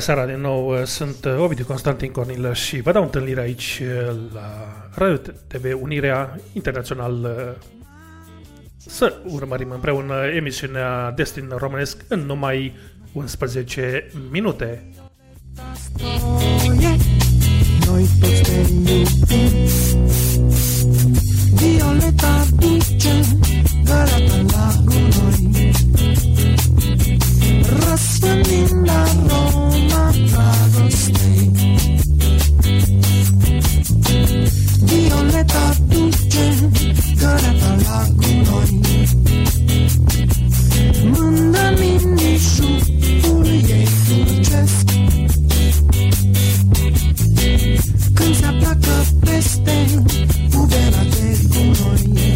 Bună seara din nou, sunt Ovidiu Constantin Cornilă și vă dau întâlnire aici la Radio TV Unirea Internațional să urmărim împreună emisiunea Destin Românesc în numai 11 minute. Noi toți te iubim. Violeta duce găleata la gunoi. Răsfândind aroma dragostei Violeta duce găleata la gunoi Mândă minișul ei dulcesc Când se apleacă peste pubera de gunoi.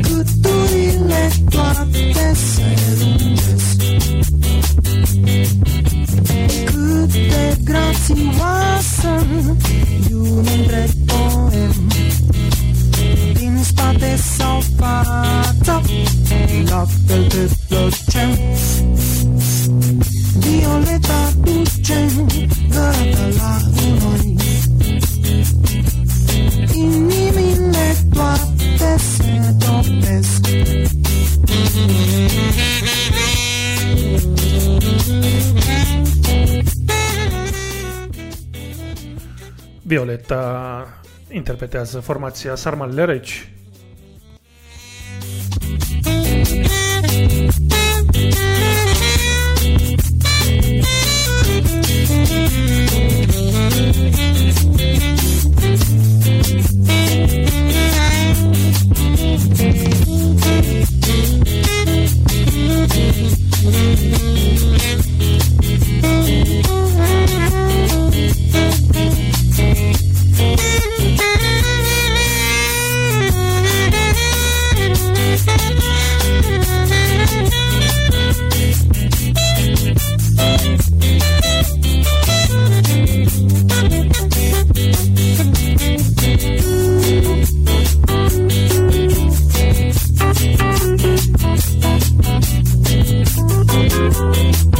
Gâturile toate se lungesc Cât de grațioasă un întreg poem. Din spate sau fața La fel de plăcem. Violeta duce gata la noi Inimile toate se topesc Violeta interpretează formația Sarmal Lereci. Thank you. Thank you.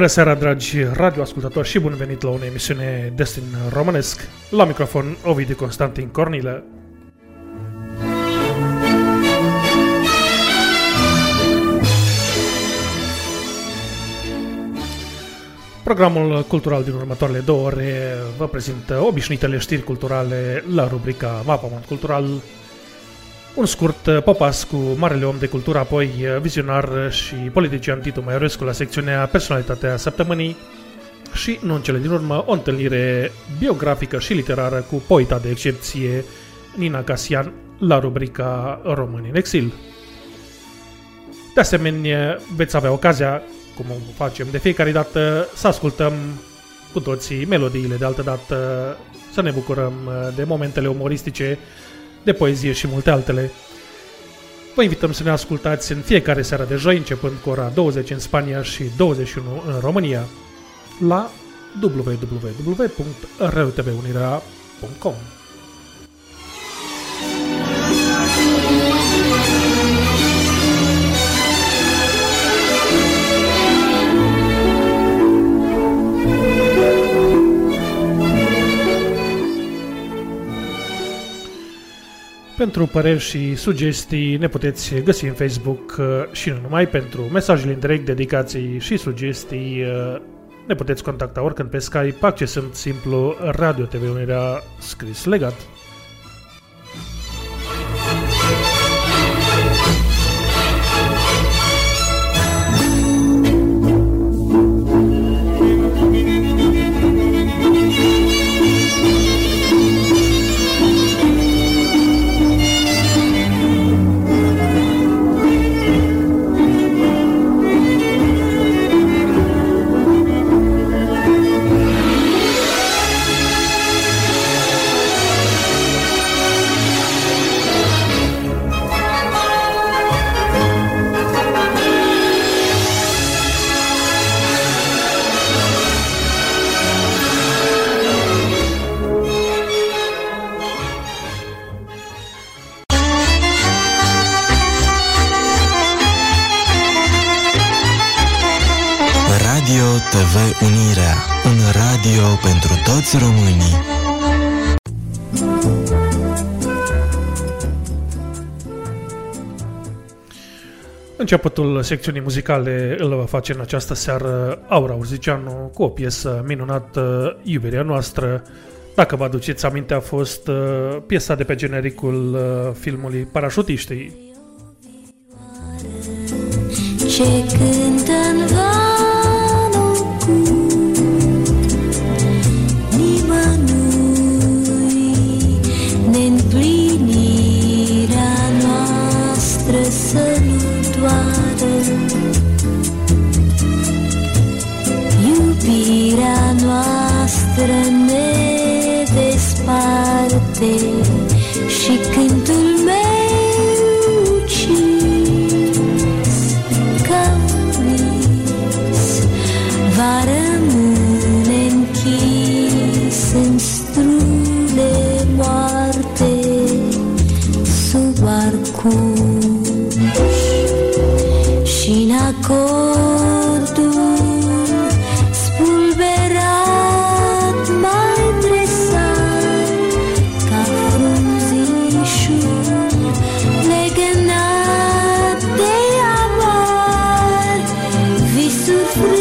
Bună seara, dragi radioascultători și bun venit la o emisiune Destin Românesc. La microfon, Ovidiu Constantin Cornilă. Programul cultural din următoarele două ore vă prezintă obișnuitele știri culturale la rubrica Mapamont Cultural, un scurt uh, popas cu marele om de cultură, apoi uh, vizionar și politician Titu Maiorescu la secțiunea Personalitatea Săptămânii și, nu în cele din urmă, o întâlnire biografică și literară cu poeta de excepție Nina Casian la rubrica Români în exil. De asemenea, veți avea ocazia, cum o facem de fiecare dată, să ascultăm cu toții melodiile de altă dată, să ne bucurăm uh, de momentele umoristice de poezie și multe altele. Vă invităm să ne ascultați în fiecare seară de joi, începând cu ora 20 în Spania și 21 în România, la www.reutvunirea.com. Pentru păreri și sugestii ne puteți găsi în Facebook uh, și nu numai. Pentru mesajele în direct, dedicații și sugestii uh, ne puteți contacta oricând pe Skype. Accesând simplu. Radio TV Unirea scris legat. Toți românii. Începutul secțiunii muzicale îl va face în această seară Aura Urzicianu cu o piesă minunată, Iubirea noastră. Dacă vă aduceți aminte, a fost uh, piesa de pe genericul uh, filmului Parașutiștii. Ce cântă în noastră ne sufrir.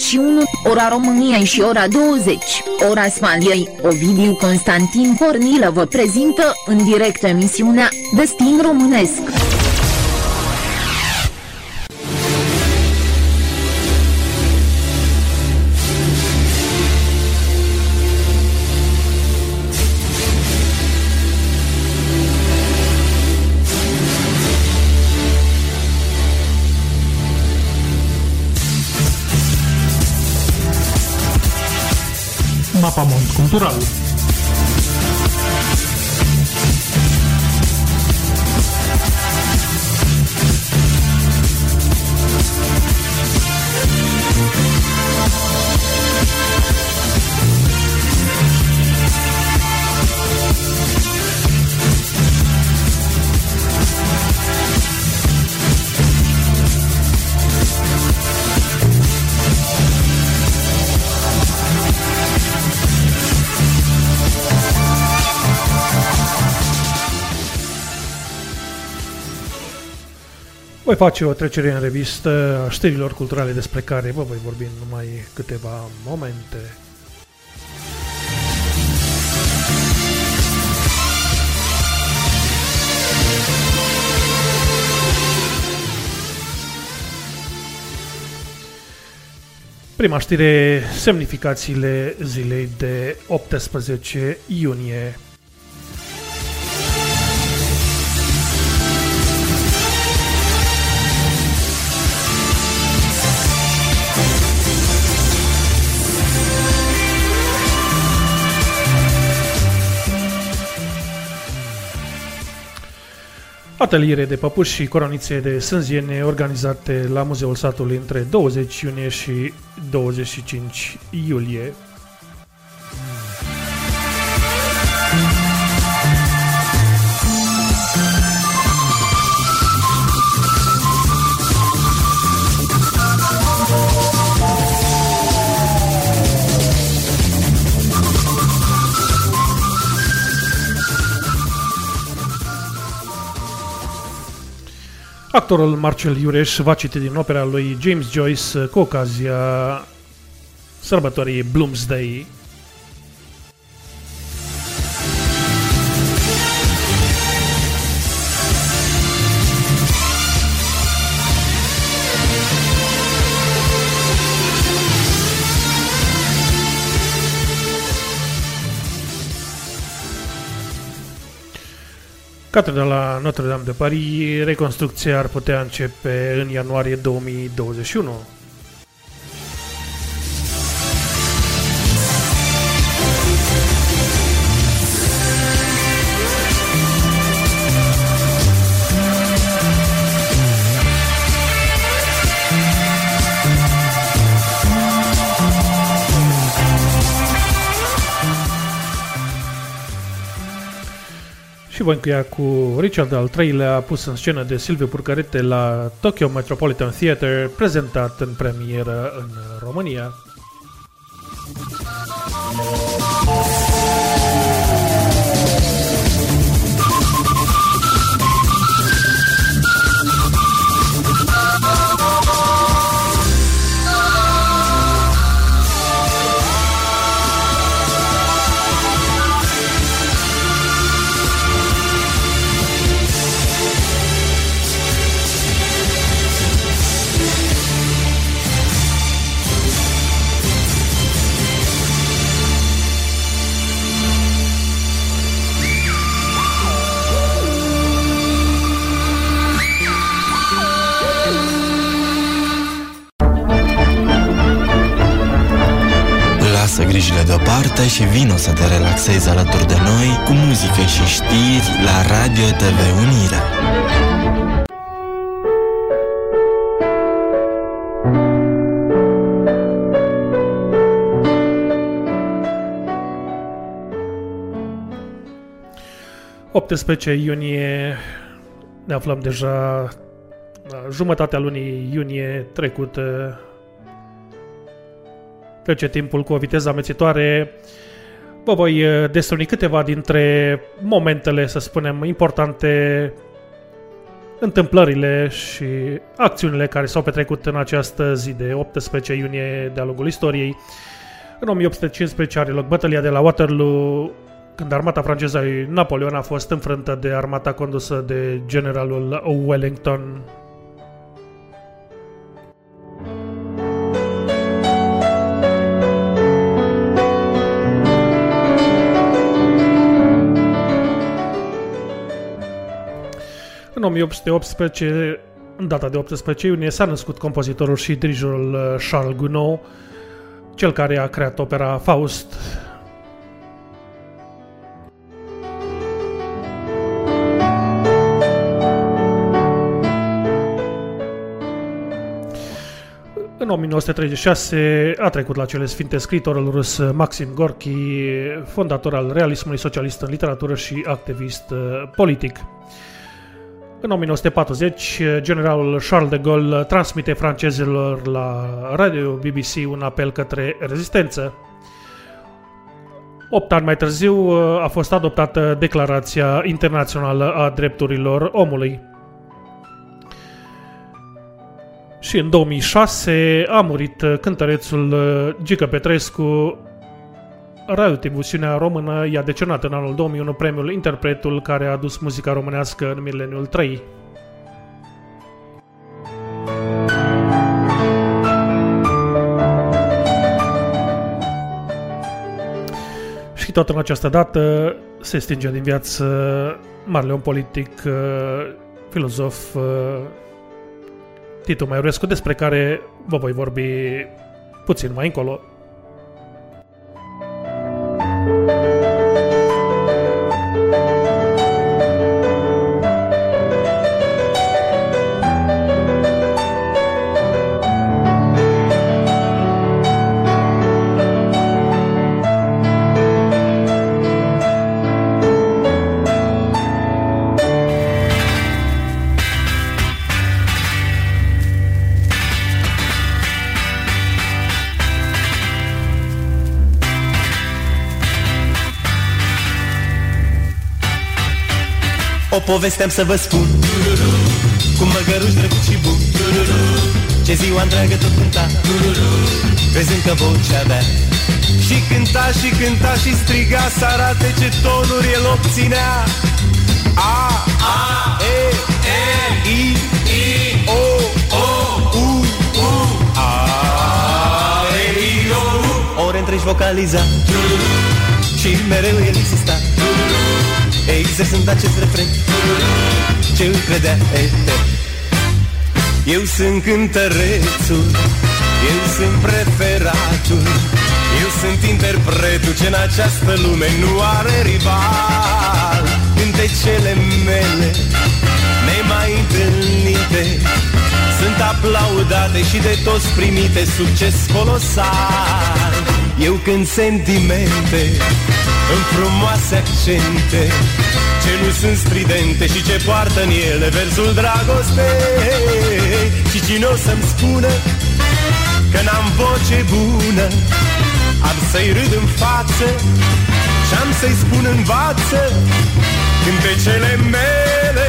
21, ora României și ora 20, ora Spaniei, Ovidiu Constantin Cornilă vă prezintă în direct emisiunea Destin Românesc. Face o trecere în revistă a știrilor culturale despre care vă voi vorbi în numai câteva momente. Prima știre, semnificațiile zilei de 18 iunie Ateliere de păpuși și coronițe de sânziene organizate la Muzeul Satului între 20 iunie și 25 iulie. Actorul Marcel Iureș va citi din opera lui James Joyce cu ocazia sărbătorii Bloomsday Catedrala Notre-Dame de Paris, reconstrucția ar putea începe în ianuarie 2021. Și voi încheia cu Richard al III-lea pus în scenă de Silviu Purcarete la Tokyo Metropolitan Theatre, prezentat în premieră în România. Lasă grijile deoparte și vino să te relaxezi alături de noi cu muzică și știri la Radio TV Unirea. – 18 iunie ne aflăm deja la jumătatea lunii iunie trecută. Trece timpul cu o viteză amețitoare. Vă voi eh, destruni câteva dintre momentele, să spunem, importante, întâmplările și acțiunile care s-au petrecut în această zi de 18 iunie de-a lungul istoriei. În 1815 are loc bătălia de la Waterloo, când armata franceză a lui Napoleon a fost înfrântă de armata condusă de generalul Wellington. În 1818, în data de 18 iunie, s-a născut compozitorul și dirijorul uh, Charles Gounod, cel care a creat opera Faust. În 1936 a trecut la cele sfinte scritorul rus Maxim Gorky, fondator al realismului socialist în literatură și activist uh, politic. În 1940, generalul Charles de Gaulle transmite francezilor la radio BBC un apel către rezistență. Opt ani mai târziu a fost adoptată Declarația Internațională a Drepturilor Omului. Și în 2006 a murit cântărețul Gică Petrescu, Radiodifuziunea română i-a decenat în anul 2001 premiul Interpretul care a adus muzica românească în mileniul 3. Și tot în această dată se stinge din viață marele om politic, filozof Titu Maiorescu, despre care vă voi vorbi puțin mai încolo. O poveste am să vă spun. Cu măgăruș drăguț și bun. Ce ziua întreagă tot cânta. Crezând că vocea avea. Și cânta și cânta și striga Să arate ce tonuri el obținea. A, A, E, E, I, I, O, O, U, U A, E, I, O, U. Ore întregi vocaliza. Și mereu el insista Exersând acest refren. Ce îl credea etern Eu sunt cântărețul Eu sunt preferatul Eu sunt interpretul Ce în această lume nu are rival. Cântecele mele Nemai întâlnite Sunt aplaudate și de toți primite Succes colosal. Eu când sentimente în frumoase accente Ce nu sunt stridente și ce poartă în ele versul dragostei. Și cine o să-mi spună că n-am voce bună Am să-i râd în față și am să-i spun învață Cântecele mele.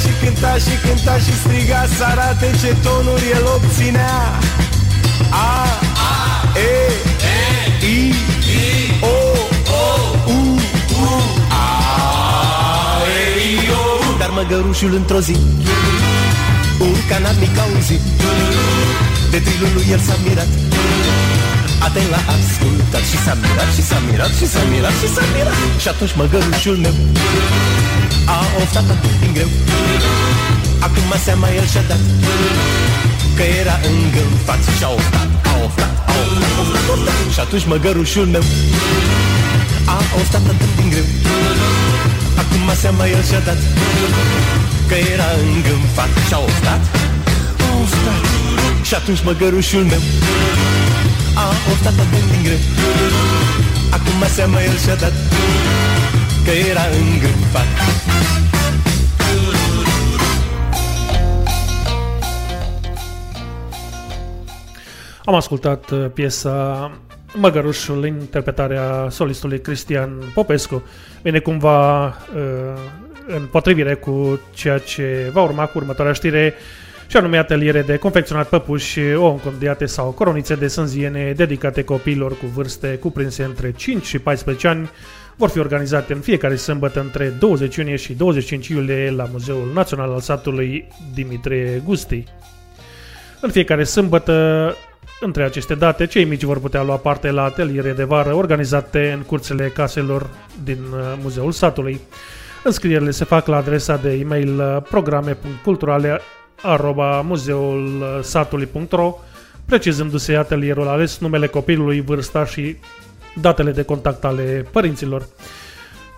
Și cânta și cânta și striga Să arate ce tonuri el obținea măgărușul într-o zi. Un canat mic auzit De trilul lui el s-a mirat. Atent l-a ascultat și s-a mirat și s-a mirat și s-a mirat și s-a mirat. Și atunci măgărușul meu A oftat atât din greu. Acum seama el și-a dat Că era îngânfat și-a oftat, a oftat, a oftat, oftat, oftat. Și atunci măgărușul meu A oftat atât din greu Acum seama el și-a dat Că era îngânfat. Și-a oftat, a oftat Și atunci măgărușul meu a oftat atât din greu. Acum seama el și-a dat Că era îngânfat. Am ascultat uh, piesa Măgărușul, interpretarea solistului Cristian Popescu. Vine cumva uh, în potrivire cu ceea ce va urma cu următoarea știre și anume ateliere de confecționat păpuși, o încondiate sau coronițe de sânziene dedicate copiilor cu vârste cuprinse între 5 și 14 ani vor fi organizate în fiecare sâmbătă între 20 iunie și 25 iulie la Muzeul Național al satului Dimitrie Gusti. În fiecare sâmbătă, între aceste date, cei mici vor putea lua parte la ateliere de vară organizate în curțele caselor din uh, Muzeul Satului. Înscrierile se fac la adresa de e-mail uh, programe.culturale arroba muzeulsatului.ro precizându-se atelierul ales, numele copilului, vârsta și datele de contact ale părinților.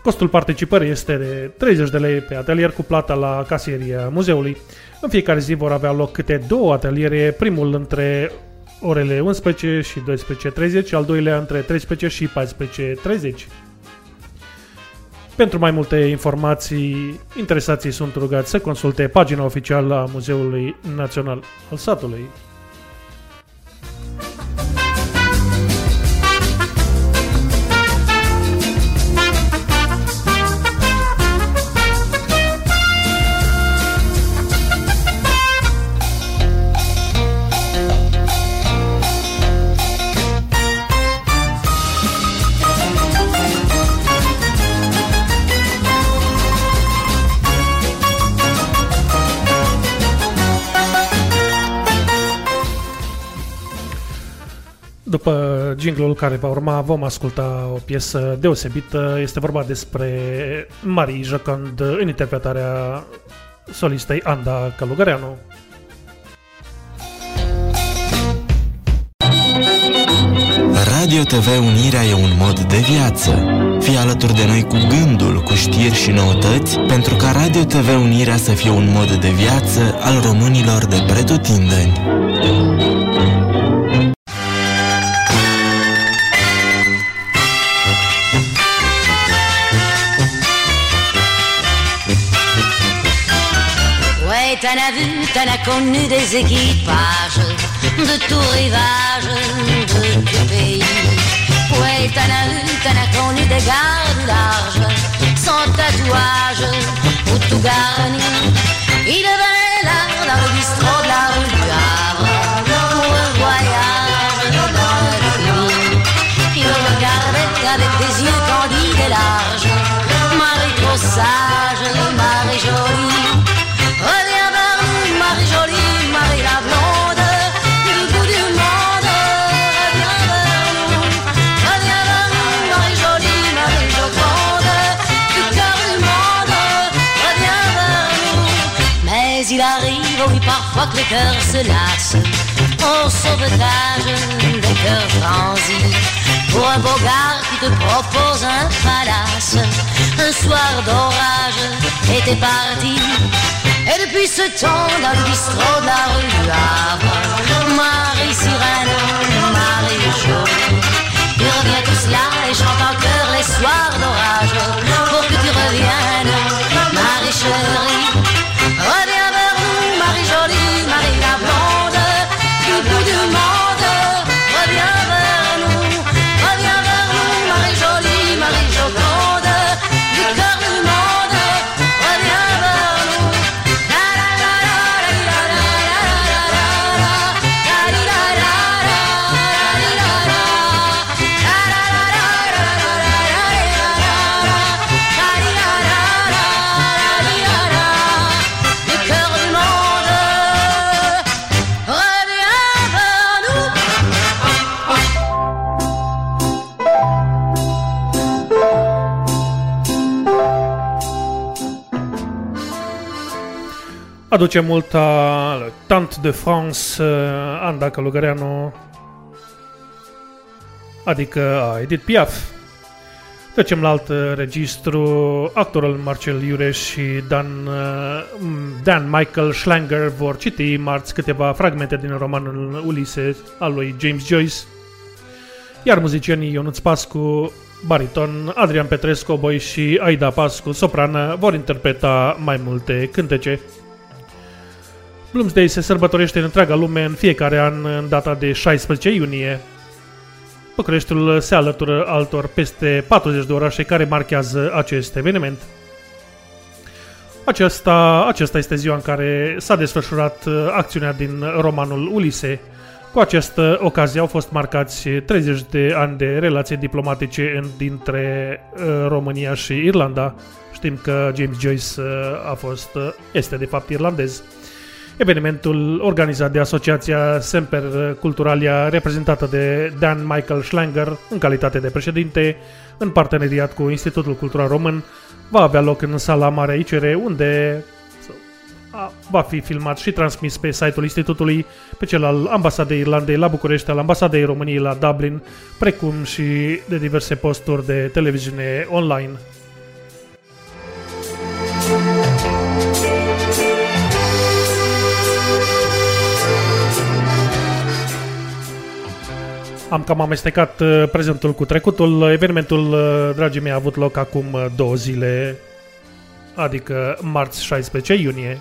Costul participării este de 30 de lei pe atelier cu plata la casieria muzeului. În fiecare zi vor avea loc câte două ateliere, primul între orele 11 și 12.30, al doilea între 13 și 14.30. Pentru mai multe informații, interesații sunt rugați să consulte pagina oficială a Muzeului Național al Satului. După jingle care va urma vom asculta o piesă deosebită. Este vorba despre Marie Jocond în interpretarea solistei Anda Călugăreanu. Radio TV Unirea e un mod de viață. Fii alături de noi cu gândul, cu știri și noutăți, pentru ca Radio TV Unirea să fie un mod de viață al românilor de pretutindeni. T'en as vu, t'en as connu des équipages de tout rivage, de tout pays. Ouais, t'en as vu, t'en as connu des gardes larges, sans tatouage ou tout garni. Il venait là dans le bistrot de la rue les cœurs se lassent, au sauvetage des cœurs transis. Pour un beau gars qui te propose un palace, un soir d'orage, et t'es parti. Et depuis ce temps, dans le bistrot de la rue du Havre, Marie Sirène, Marie Jaune, il revient tout cela et chante en chœur les soirs d'orage, pour que tu reviennes, Marie Chérie. Aduce multă Tant de France, uh, Anda Călugăreanu, adică a Edith Piaf. Trecem la alt uh, registru, actorul Marcel Iureș și Dan, uh, Dan Michael Schlanger vor citi marți câteva fragmente din romanul Ulise al lui James Joyce, iar muzicienii Ionuț Pascu, bariton, Adrian Petrescu, boi și Aida Pascu, soprană, vor interpreta mai multe cântece. Bloomsday se sărbătorește în întreaga lume în fiecare an în data de 16 iunie. Bucureștiul se alătură altor peste 40 de orașe care marchează acest eveniment. Acesta, acesta este ziua în care s-a desfășurat uh, acțiunea din romanul Ulise. Cu această ocazie au fost marcați 30 de ani de relații diplomatice în, dintre uh, România și Irlanda. Știm că James Joyce uh, a fost, este de fapt irlandez. Evenimentul organizat de Asociația Semper Culturalia, reprezentată de Dan Michael Schlanger în calitate de președinte, în parteneriat cu Institutul Cultural Român, va avea loc în sala Mare ICR, unde va fi filmat și transmis pe site-ul Institutului, pe cel al Ambasadei Irlandei la București, al Ambasadei României la Dublin, precum și de diverse posturi de televiziune online. Am cam amestecat uh, prezentul cu trecutul. Evenimentul, uh, dragii mei, a avut loc acum uh, două zile, adică marți 16 iunie.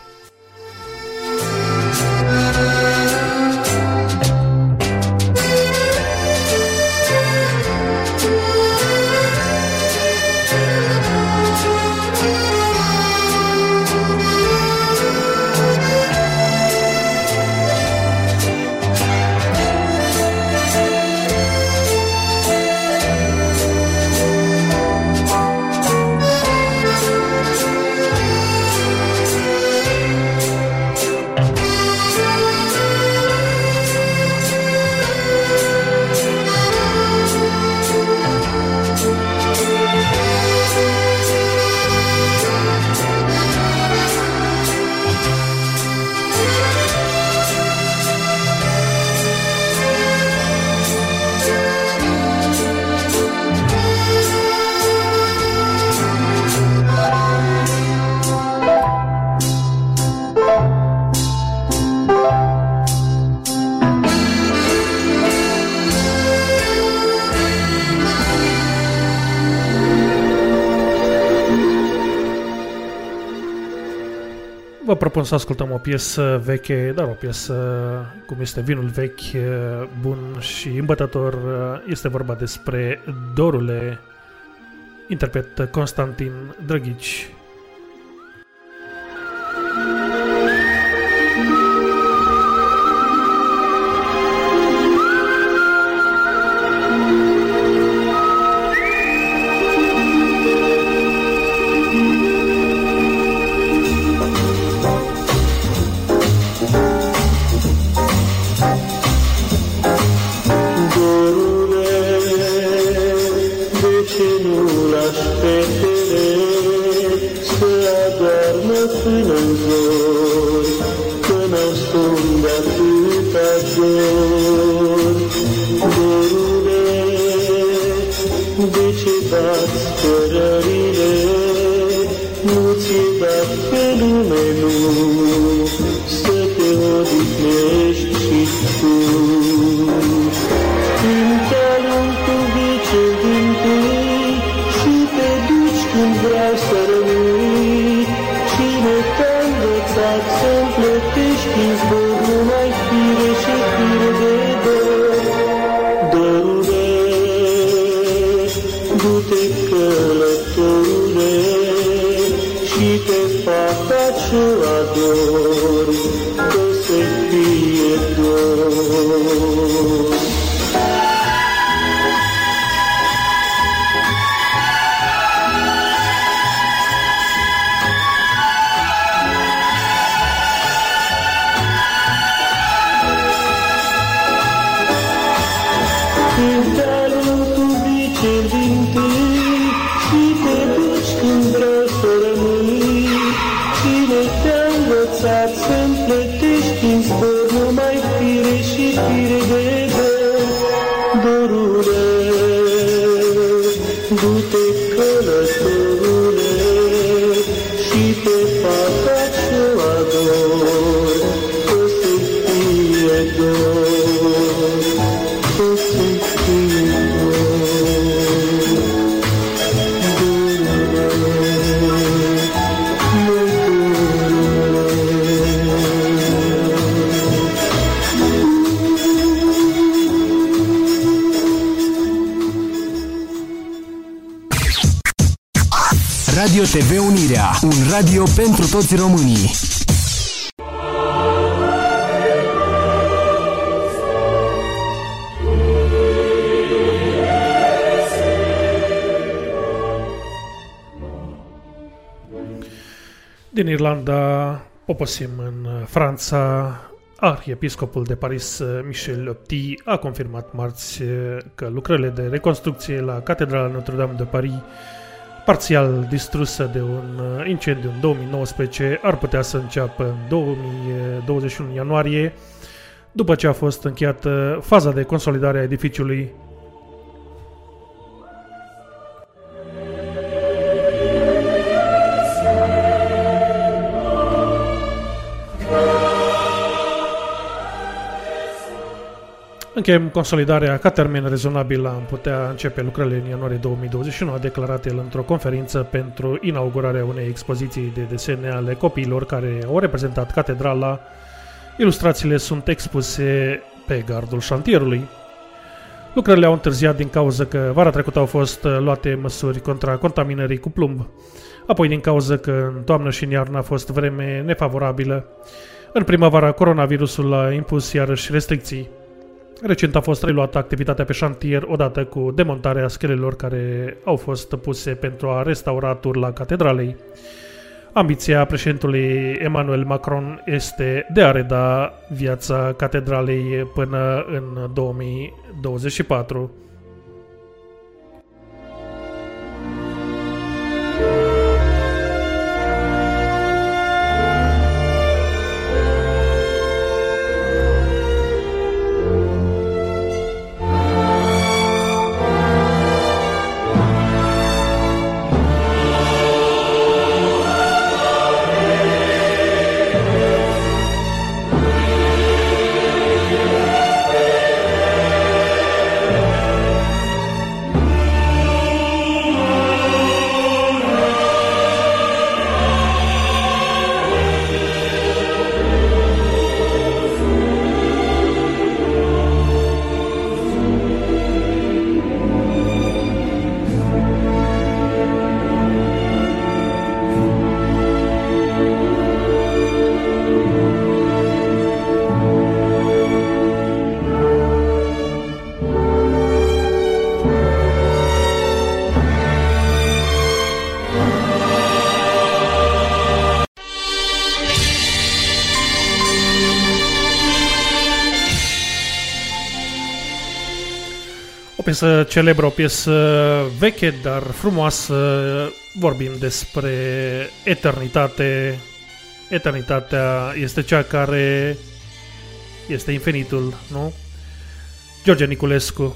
Propun să ascultăm o piesă veche, dar o piesă cum este vinul vechi, bun și îmbătător. Este vorba despre Dorule, interpret Constantin Drăghici. Senhor, as pessoas. Toți românii. Din Irlanda, poposim în Franța, Arhiepiscopul de Paris, Michel Opti, a confirmat marți că lucrările de reconstrucție la Catedrala Notre-Dame de Paris parțial distrusă de un incendiu în 2019, ar putea să înceapă în 2021 ianuarie, după ce a fost încheiată faza de consolidare a edificiului Încheiem consolidarea ca termen rezonabil am putea începe lucrările în ianuarie 2021, a declarat el într-o conferință pentru inaugurarea unei expoziții de desene ale copiilor care au reprezentat catedrala. Ilustrațiile sunt expuse pe gardul șantierului. Lucrările au întârziat din cauza că vara trecută au fost luate măsuri contra contaminării cu plumb, apoi din cauza că în toamnă și în iarnă a fost vreme nefavorabilă. În primăvara, coronavirusul a impus iarăși restricții. Recent a fost reluată activitatea pe șantier odată cu demontarea schelelor care au fost puse pentru a restaura turla catedralei. Ambiția președintului Emmanuel Macron este de a reda viața catedralei până în 2024. Piesă celebră, o piesă veche, dar frumoasă. Vorbim despre eternitate. Eternitatea este cea care este infinitul, nu? George Niculescu,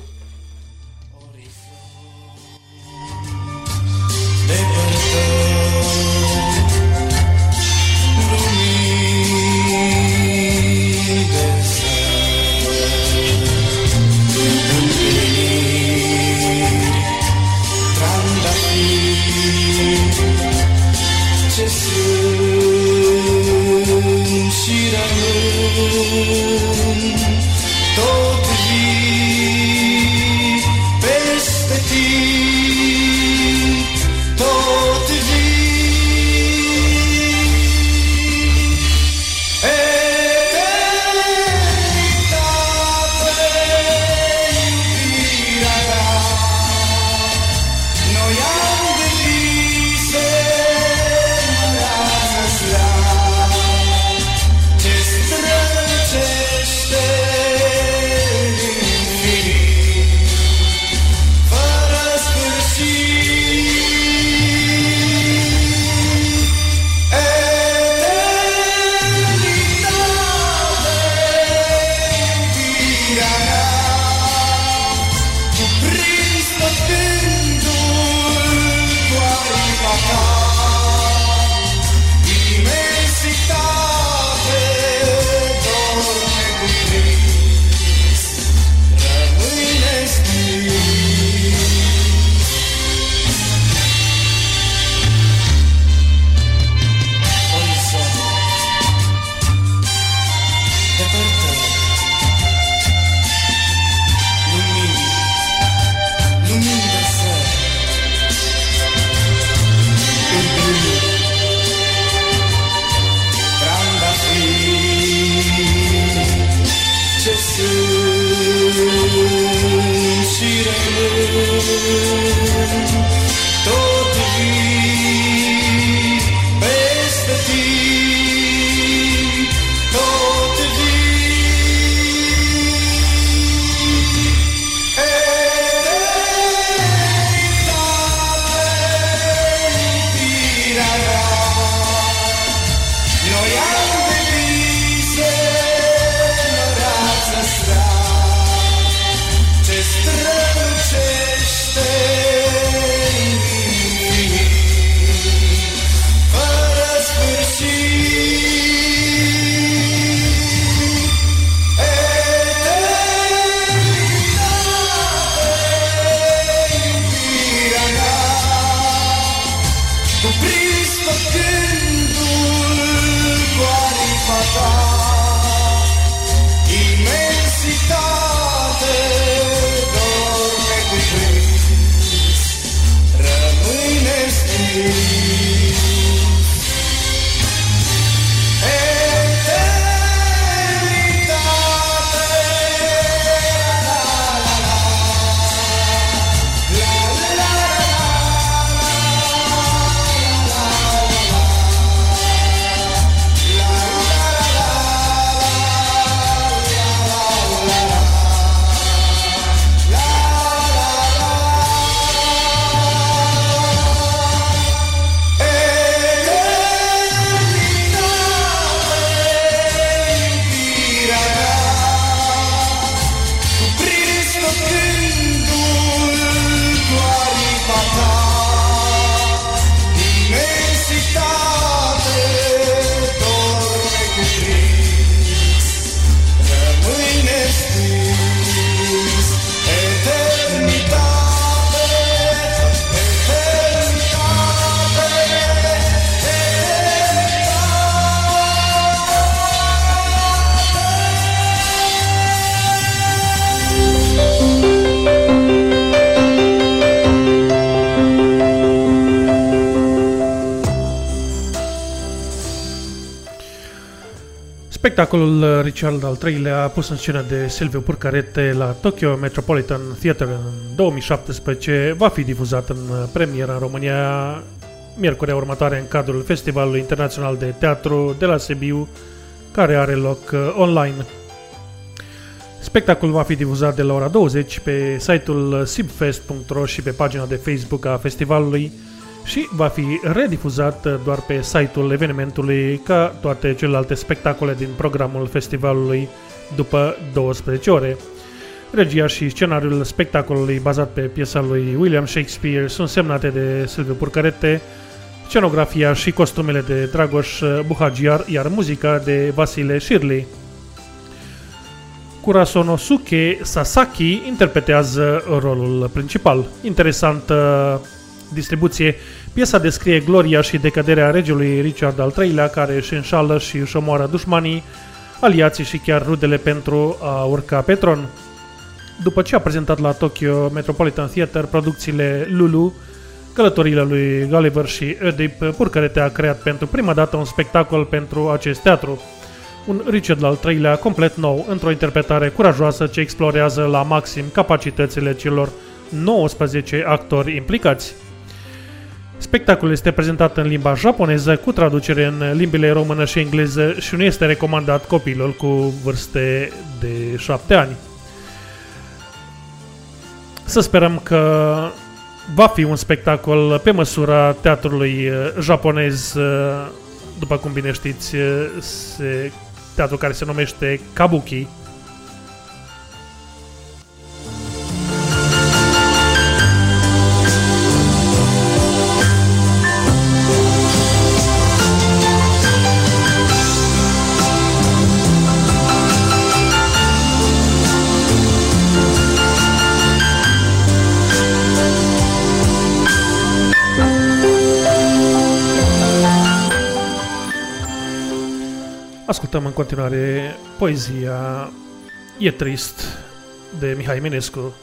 Spectacolul Richard al III-lea a pus în scenă de Silviu Purcarete la Tokyo Metropolitan Theatre în 2017 va fi difuzat în premieră în România miercurea următoare în cadrul Festivalului Internațional de Teatru de la Sibiu, care are loc uh, online. Spectacolul va fi difuzat de la ora 20 pe site-ul sibfest.ro și pe pagina de Facebook a festivalului și va fi redifuzat doar pe site-ul evenimentului ca toate celelalte spectacole din programul festivalului după 12 ore. Regia și scenariul spectacolului bazat pe piesa lui William Shakespeare sunt semnate de Silviu Purcarete, scenografia și costumele de Dragoș Buhagiar, iar muzica de Vasile Shirley. Kurasonosuke Sasaki interpretează rolul principal. Interesantă distribuție, piesa descrie gloria și decăderea regelui Richard al III-lea, care își înșală și își omoară dușmanii, aliații și chiar rudele pentru a urca pe tron. După ce a prezentat la Tokyo Metropolitan Theatre producțiile Lulu, călătorile lui Gulliver și Oedip, Purcărete a creat pentru prima dată un spectacol pentru acest teatru. Un Richard al III-lea complet nou, într-o interpretare curajoasă ce explorează la maxim capacitățile celor 19 actori implicați. Spectacolul este prezentat în limba japoneză cu traducere în limbile română și engleză și nu este recomandat copiilor cu vârste de 7 ani. Să sperăm că va fi un spectacol pe măsura teatrului japonez, după cum bine știți, se, teatru care se numește Kabuki, Ascultăm în continuare poezia E trist de Mihai Minescu,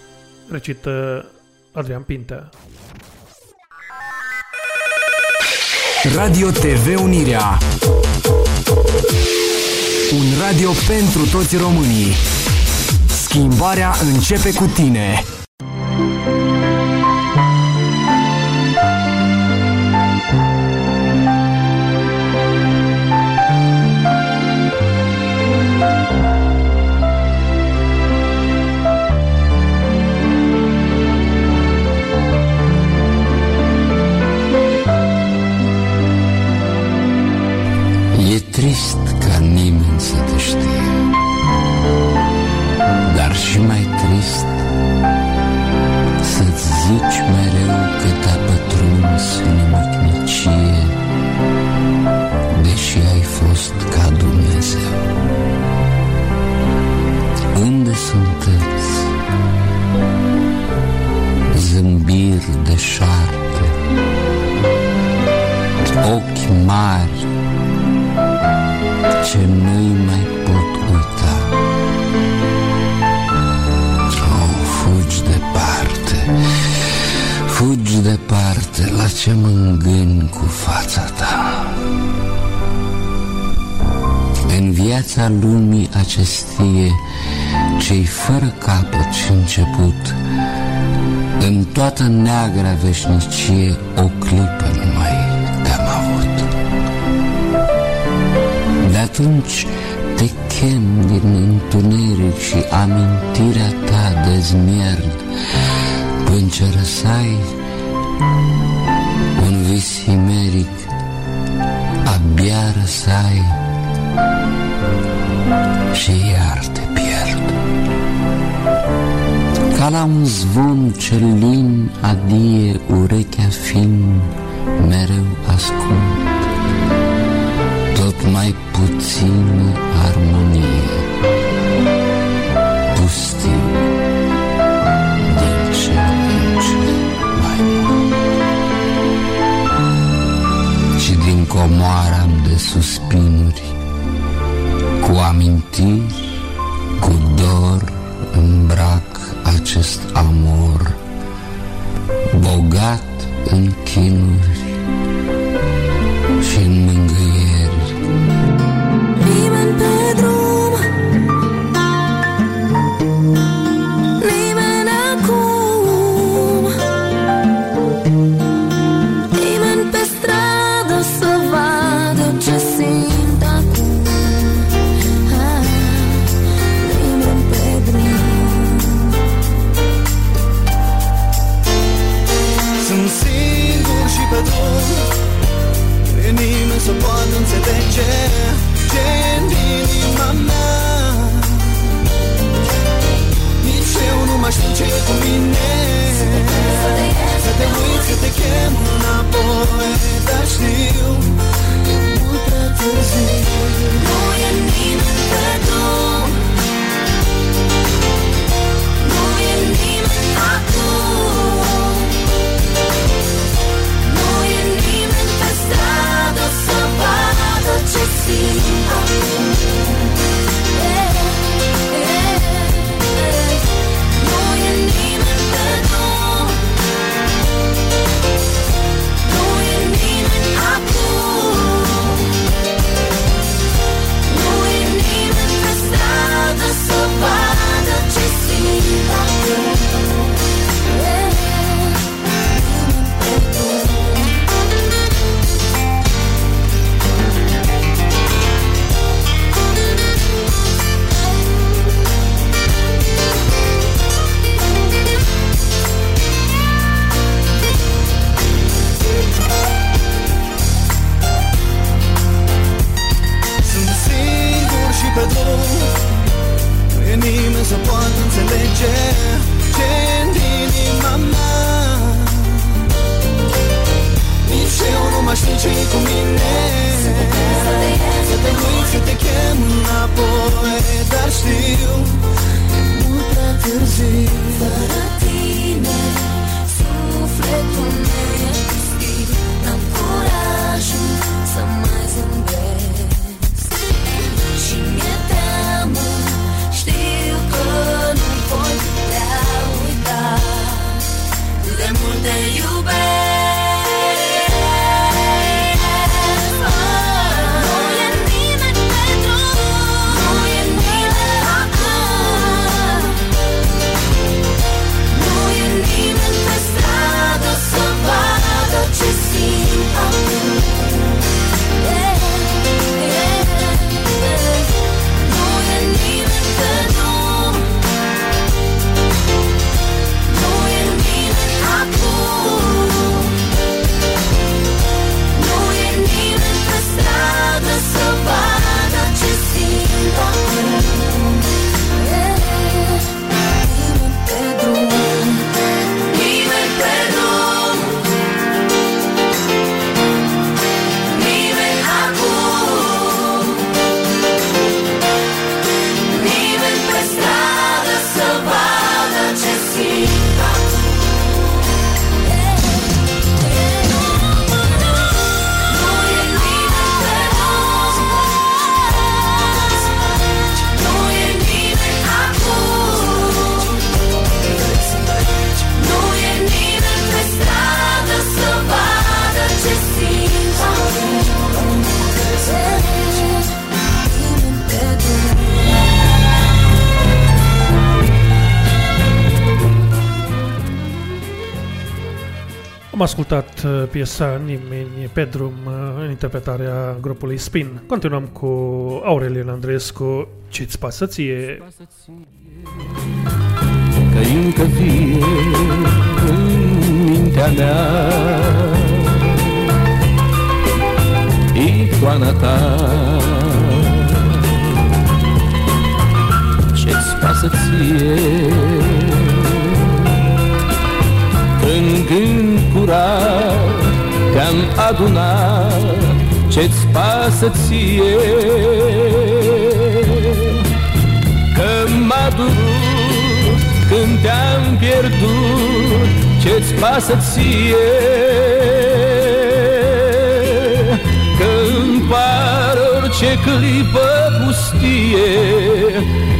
recită Adrian Pintea. Radio TV Unirea. Un radio pentru toți românii. Schimbarea începe cu tine acestie, cei fără capăt și început, în toată neagra veșnicie o clipă numai te-am avut. De atunci te chem din întuneric și amintirea ta dezmierd, până ce răsai un vis himeric, abia răsai și iar te pierd. Ca la un zvon ce lin adie urechea fin, mereu ascult, tot mai puțin armonie, pustiu, din ce mai mult. Și din comoara de suspinuri, cu amintiri, cu dor îmbrac acest amor, bogat în chinuri și în ce, ce în inima mea. Nici eu nu mai știu ce e cu mine. Să te uit, să te chem înapoi Dar știu, e mult prea târziu ascultat uh, piesa Nimeni pe drum uh, în interpretarea grupului Spin. Continuăm cu Aurelian Andreescu, Ce-ți pasă ție? Că încă vie în mintea mea Icoana ta Ce-ți pasă ție În gând curat te-am adunat Ce-ți pasă ție? Că m-a durut când te-am pierdut Ce-ți pasă ție? Că îmi pară orice clipă pustie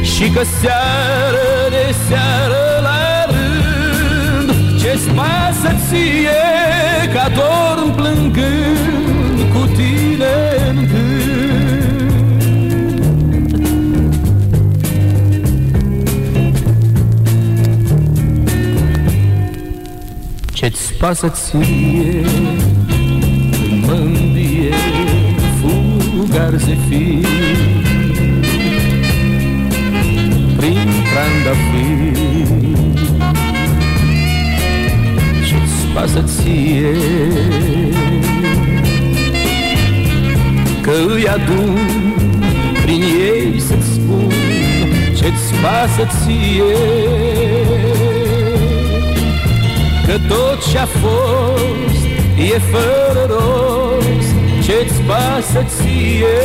Și că seară de seară la pasă ție ca dorm plângând cu tine în Ce-ți pasă ție învie fugar zefir Prin trandafir pasă ție. Că îi adun prin ei să-ți spun Ce-ți pasă ție. Că tot ce-a fost e fără rost Ce-ți pasă ție.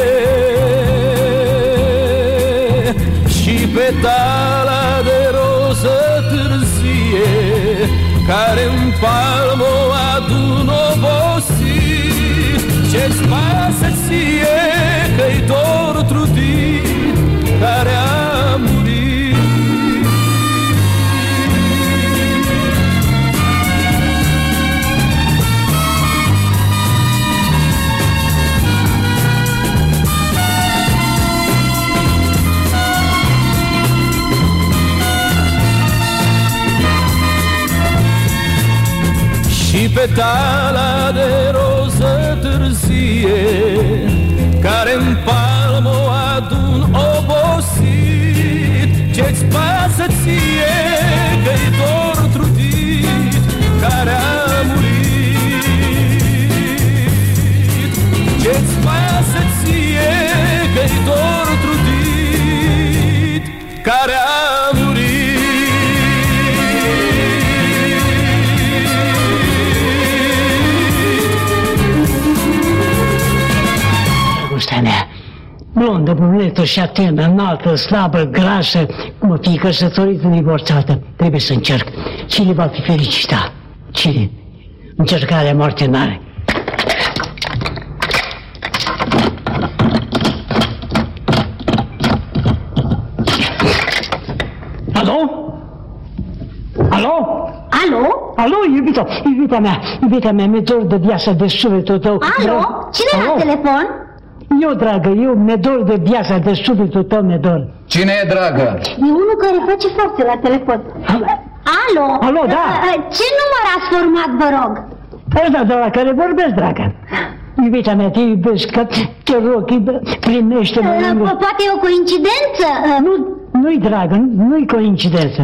Și petala de roză târzie Care în palmă o adun obosit. Ce-ți pasă ție că-i dor trudit Și Blondă, brunetă și atenă, înaltă, slabă, grașă, cum o fi căsătorită, divorțată. Trebuie să încerc. Cine va fi fericită? Cine? Încercarea moarte n-are. Alo? Alo? Alo? Alo, iubita, iubita mea, iubita mea, mi-e dor de viața de sufletul tău. Alo? Cine e la telefon? Eu, dragă, eu mi-e dor de viața de sufletul tău, mi-e dor. Cine e dragă? E unul care face forțe la telefon. Alo? Alo, da. Uh, uh, Ce număr ați format, vă rog? Ăsta de la care vorbesc, dragă. Iubita mea, te iubesc, că te rog, primește-mă. Uh, po- Poate e o coincidență? Uh, Nu, nu-i dragă, nu-i coincidență.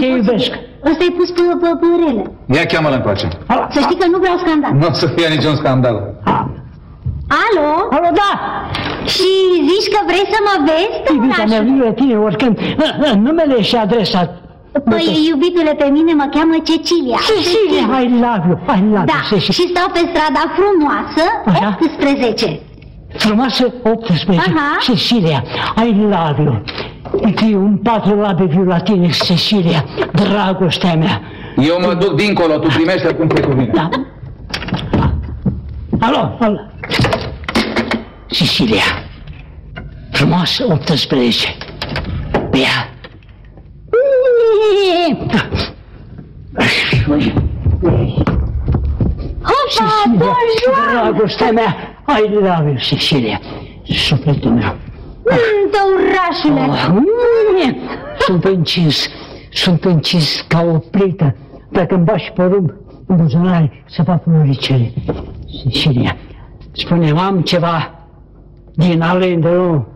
Te iubesc. Ăsta e pus pe, pe, pe rele. Ia cheamă-l încoace. Să știi că nu vreau scandal. Nu o să fie niciun scandal. Alo? Alo, da! Și zici că vrei să mă vezi, Iubita mea, tăurașul? eu tine oricând, numele și adresa. Păi, iubitule, pe mine mă cheamă Cecilia. Cecilia, I love you, I love Da, you, Cecilia. și stau pe strada frumoasă, Așa? 18. Frumoasă 18, Aha. Cecilia, I love you. Fiu un patru labe viu la tine, Cecilia, dragostea mea. Eu mă duc dincolo, tu primește cum te cuvine. Da. Alo, alo. Cecilia, frumoasă 18. Pe ea. Opa, Cecilia, bonjour! dragostea mea, I love you, Cecilia, sufletul meu. Mm, Tăurașule! Ah, Sunt încins, sunt încins ca o plită. Dacă îmi bași porumb în buzunare, să fac floricele. Cecilia, spune am ceva din alende, nu?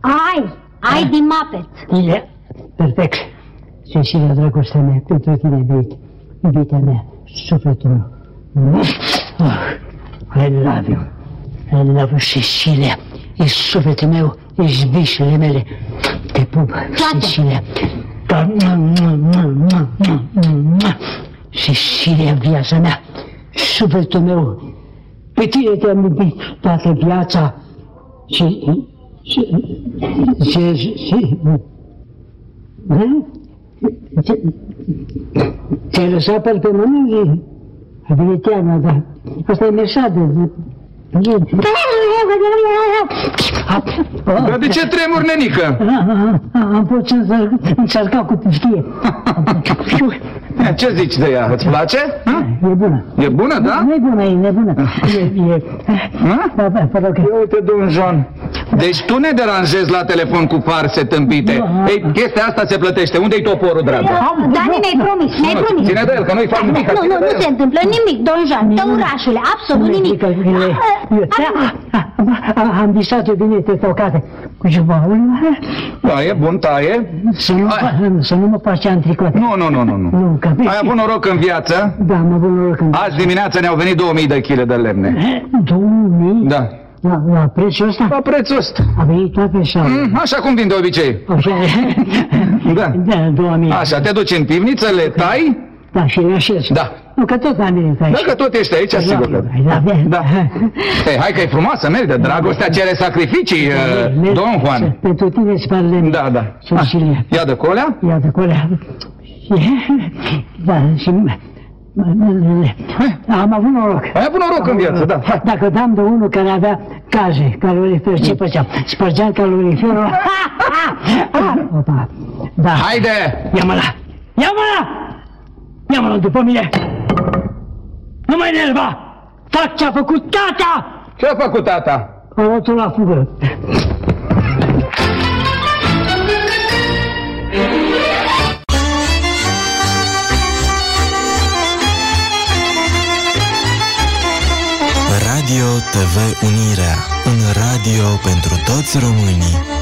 Ai, ai din mapet. Bine, perfect. Cecilia, dragostea mea, pentru tine, iubit, iubita mea, sufletul meu. Ah, I love you. I love you, Cecilia. E sufletul meu, ești visele mele. Te pup, Cecilia. Da, mua, mua, mua, mua, mua, mua. Cecilia, viața mea, sufletul meu. Pe tine te-am iubit toată viața și... și... și... și... și da? Ce- Ți-ai lăsat pe mână? A venit teama, da. Asta e meșadă. Dar de ce tremur, nenică? Am fost înțărca cu puștie. Ce zici de ea? Îți place? E bună. E bună, da? Nu e bună, e nebună. E, e... Da, da, fără că... Ia uite, Dunjon. Deci tu ne deranjezi la telefon cu farse tâmpite. Ei, chestia asta se plătește. Unde-i toporul, dragă? Dani, mi-ai promis, mi-ai Nu, promis. ține de el, că nu-i fac nimic. Nu, ține nu, de nu el. se întâmplă nimic, Don Jean, tăurașule, absolut nimic. Am visat-o bine te tocate cu jubaul. Taie, bun, taie. Să nu, să nu mă faci antricot. Nu, nu, nu, nu. nu. Nu, că Ai avut noroc în viață. Da, mă avut noroc în Azi dimineața ne-au venit 2000 de kg de lemne. 2000? Da. La, la prețul ăsta? La prețul ăsta. A venit toate sau? Mm, Așa cum vin de obicei. Așa, Da. da, 2000. Așa, te duci în pivniță, le tai. Da, și le așez. Da. Nu, că tot am venit aici. Dacă tot ești aici, sigur că... Da, da. Da. Ei, hai că e frumoasă, merită. Dragostea cere sacrificii, uh, Don Juan. Pentru tine îți parle. Da, da. Cecilia. Ia de colea. Ia de colea. Da, și... Am avut noroc. Ai avut noroc în viață, da. Hai. Dacă dam de unul care avea caze, calorifer, ce făceam? Spărgeam caloriferul. Opa. Da. Haide! Ia-mă la! Ia-mă la! Ia-mă la după mine! Nu mai nerva! Fac ce-a făcut tata! Ce a făcut tata? A luat la fugă. Radio TV Unirea, un radio pentru toți românii.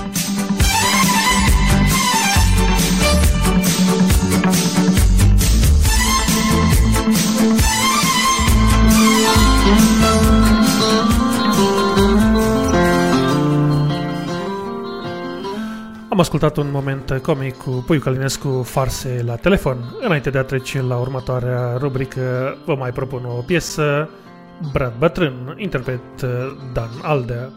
Ascultat un moment comic cu Puiu Călinescu, farse la telefon. Înainte de a trece la următoarea rubrică, vă mai propun o piesă, Brad Bătrân, interpret uh, Dan Aldea.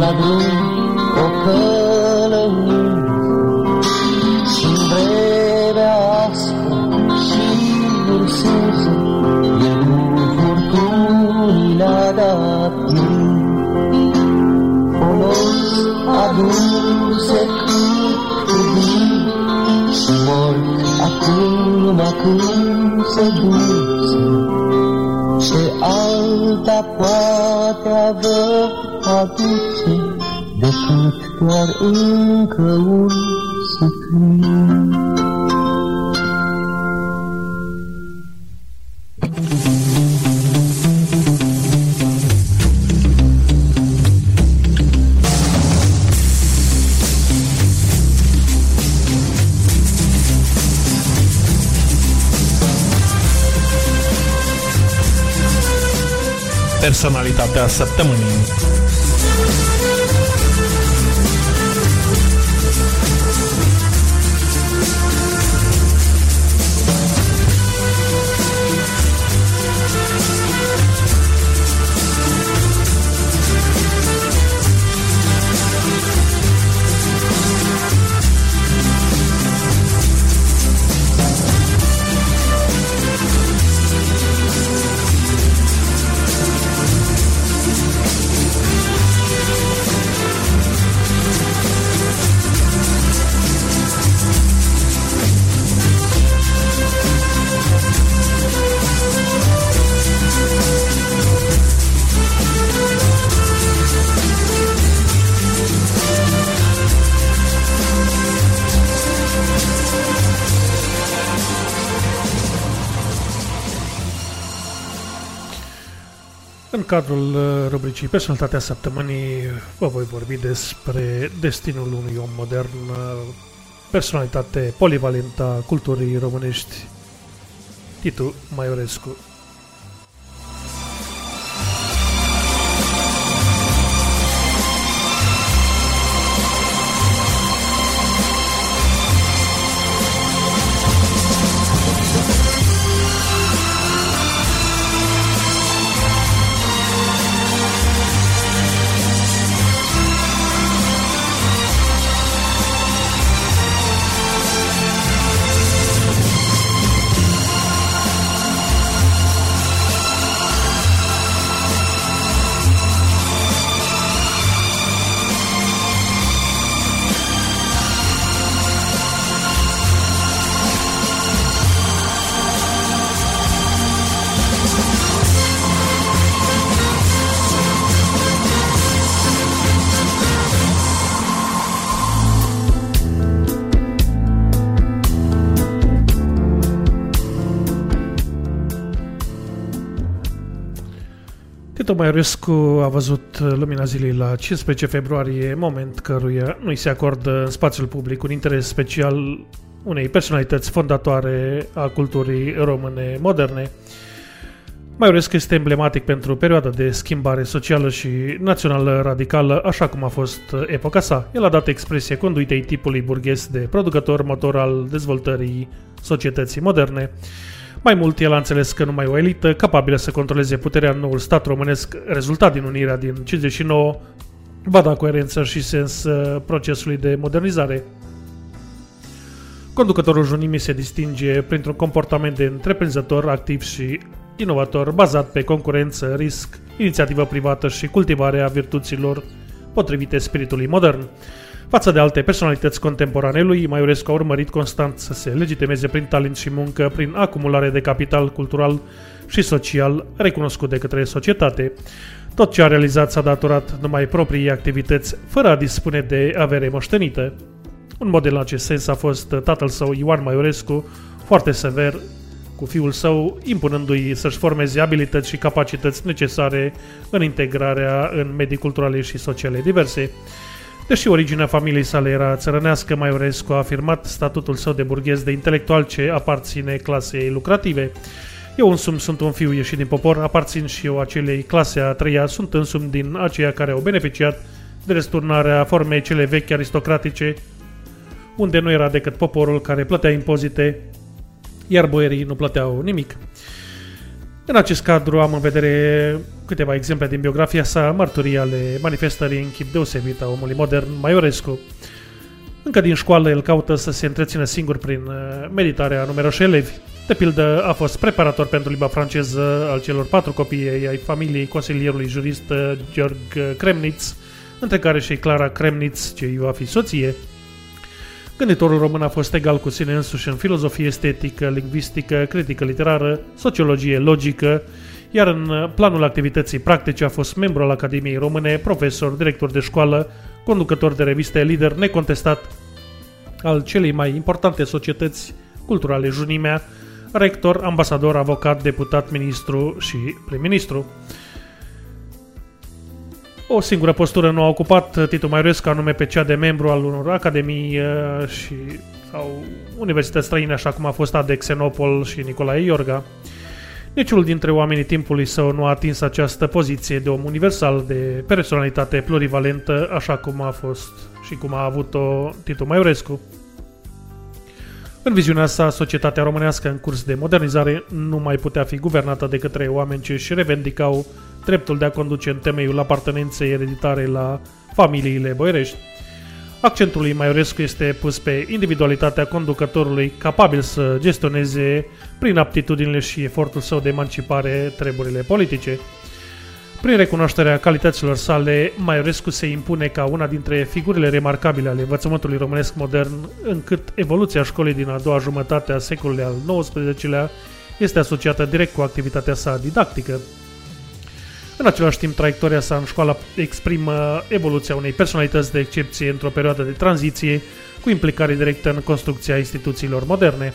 La drum o călăuzie, Și-n vremea aspră și ursuză, El cu furtunile a dat timp. Folos aduse cât cu bine, Și mor acum când se duce, Ce alta poate avea doar încă un secret. Personalitatea săptămânii. Cadrul uh, rubricii Personalitatea Săptămânii vă voi vorbi despre destinul unui om modern, uh, personalitate polivalentă a culturii românești, Titu Maiorescu. Tito Maiorescu a văzut lumina zilei la 15 februarie, moment căruia nu-i se acordă în spațiul public un interes special unei personalități fondatoare a culturii române moderne. Maiorescu este emblematic pentru perioada de schimbare socială și națională radicală, așa cum a fost epoca sa. El a dat expresie conduitei tipului burghez de producător motor al dezvoltării societății moderne. Mai mult, el a înțeles că numai o elită capabilă să controleze puterea în noul stat românesc, rezultat din unirea din 59, va da coerență și sens uh, procesului de modernizare. Conducătorul junimii se distinge printr-un comportament de întreprinzător, activ și inovator, bazat pe concurență, risc, inițiativă privată și cultivarea virtuților potrivite spiritului modern. Față de alte personalități contemporane lui, Maiorescu a urmărit constant să se legitimeze prin talent și muncă, prin acumulare de capital cultural și social recunoscut de către societate. Tot ce a realizat s-a datorat numai proprii activități, fără a dispune de avere moștenită. Un model în acest sens a fost tatăl său, Ioan Maiorescu, foarte sever cu fiul său, impunându-i să-și formeze abilități și capacități necesare în integrarea în medii culturale și sociale diverse. Deși originea familiei sale era țărănească, Maiorescu a afirmat statutul său de burghez de intelectual ce aparține clasei lucrative. Eu însumi sunt un fiu ieșit din popor, aparțin și eu acelei clase a treia, sunt însumi din aceia care au beneficiat de resturnarea formei cele vechi aristocratice, unde nu era decât poporul care plătea impozite, iar boierii nu plăteau nimic. În acest cadru am în vedere câteva exemple din biografia sa, mărturii ale manifestării în chip deosebit a omului modern, Maiorescu. Încă din școală el caută să se întrețină singur prin uh, meditarea numeroși elevi. De pildă, a fost preparator pentru limba franceză al celor patru copii ai familiei consilierului jurist uh, Georg Kremnitz, între care și Clara Kremnitz, ce îi va fi soție. Gânditorul român a fost egal cu sine însuși în filozofie estetică, lingvistică, critică literară, sociologie logică, iar în planul activității practice a fost membru al Academiei Române, profesor, director de școală, conducător de reviste, lider necontestat al celei mai importante societăți culturale Junimea, rector, ambasador, avocat, deputat, ministru și prim-ministru. O singură postură nu a ocupat Titu Maiorescu, anume pe cea de membru al unor academii uh, și sau universități străine, așa cum a fost de Xenopol și Nicolae Iorga. Niciunul dintre oamenii timpului său nu a atins această poziție de om universal, de personalitate plurivalentă, așa cum a fost și cum a avut-o Titu Maiorescu. În viziunea sa, societatea românească în curs de modernizare nu mai putea fi guvernată de către oameni ce își revendicau dreptul de a conduce în temeiul apartenenței ereditare la familiile boierești. Accentul lui Maiorescu este pus pe individualitatea conducătorului capabil să gestioneze prin aptitudinile și efortul său de emancipare treburile politice. Prin recunoașterea calităților sale, Maiorescu se impune ca una dintre figurile remarcabile ale învățământului românesc modern, încât evoluția școlii din a doua jumătate a secolului al XIX-lea este asociată direct cu activitatea sa didactică. În același timp, traiectoria sa în școală exprimă evoluția unei personalități de excepție într-o perioadă de tranziție, cu implicare directă în construcția instituțiilor moderne.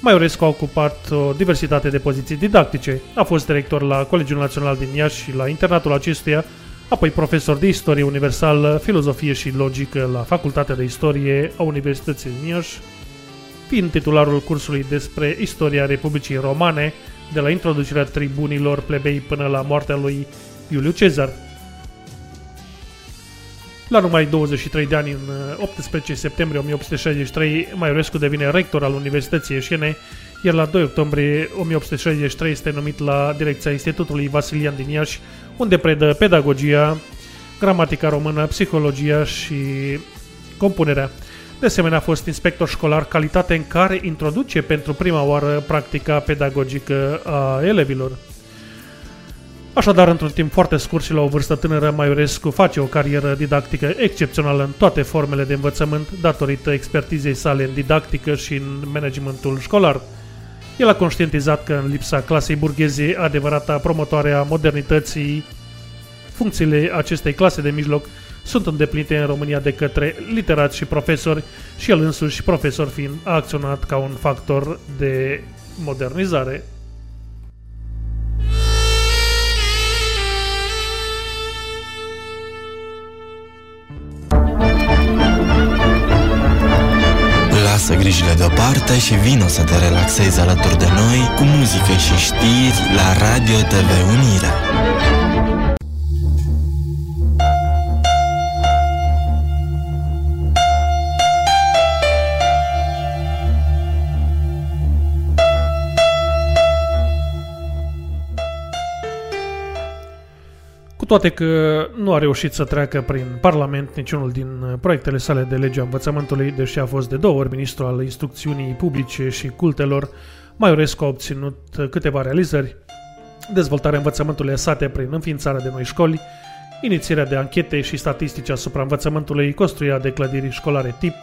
Maiorescu a ocupat o diversitate de poziții didactice. A fost director la Colegiul Național din Iași și la internatul acestuia, apoi profesor de istorie universală, filozofie și logică la Facultatea de Istorie a Universității din Iași, fiind titularul cursului despre istoria Republicii Romane, de la introducerea tribunilor plebei până la moartea lui Iuliu Cezar. La numai 23 de ani, în 18 septembrie 1863, Maiorescu devine rector al Universității Ieșene, iar la 2 octombrie 1863 este numit la direcția Institutului Vasilian din Iași, unde predă pedagogia, gramatica română, psihologia și compunerea. De asemenea, a fost inspector școlar, calitate în care introduce pentru prima oară practica pedagogică a elevilor. Așadar, într-un timp foarte scurt și la o vârstă tânără, Maiorescu face o carieră didactică excepțională în toate formele de învățământ, datorită expertizei sale în didactică și în managementul școlar. El a conștientizat că în lipsa clasei burgheze, adevărata promotoare a modernității, funcțiile acestei clase de mijloc sunt îndeplinite în România de către literați și profesori și el însuși, profesor fiind, a acționat ca un factor de modernizare Lasă grijile deoparte și vino să te relaxezi alături de noi cu muzică și știri la Radio TV Unirea. Cu toate că nu a reușit să treacă prin Parlament niciunul din proiectele sale de lege a învățământului, deși a fost de două ori ministru al instrucțiunii publice și cultelor, Maiorescu a obținut câteva realizări, dezvoltarea învățământului sate prin înființarea de noi școli, inițierea de anchete și statistici asupra învățământului, construirea de clădiri școlare tip,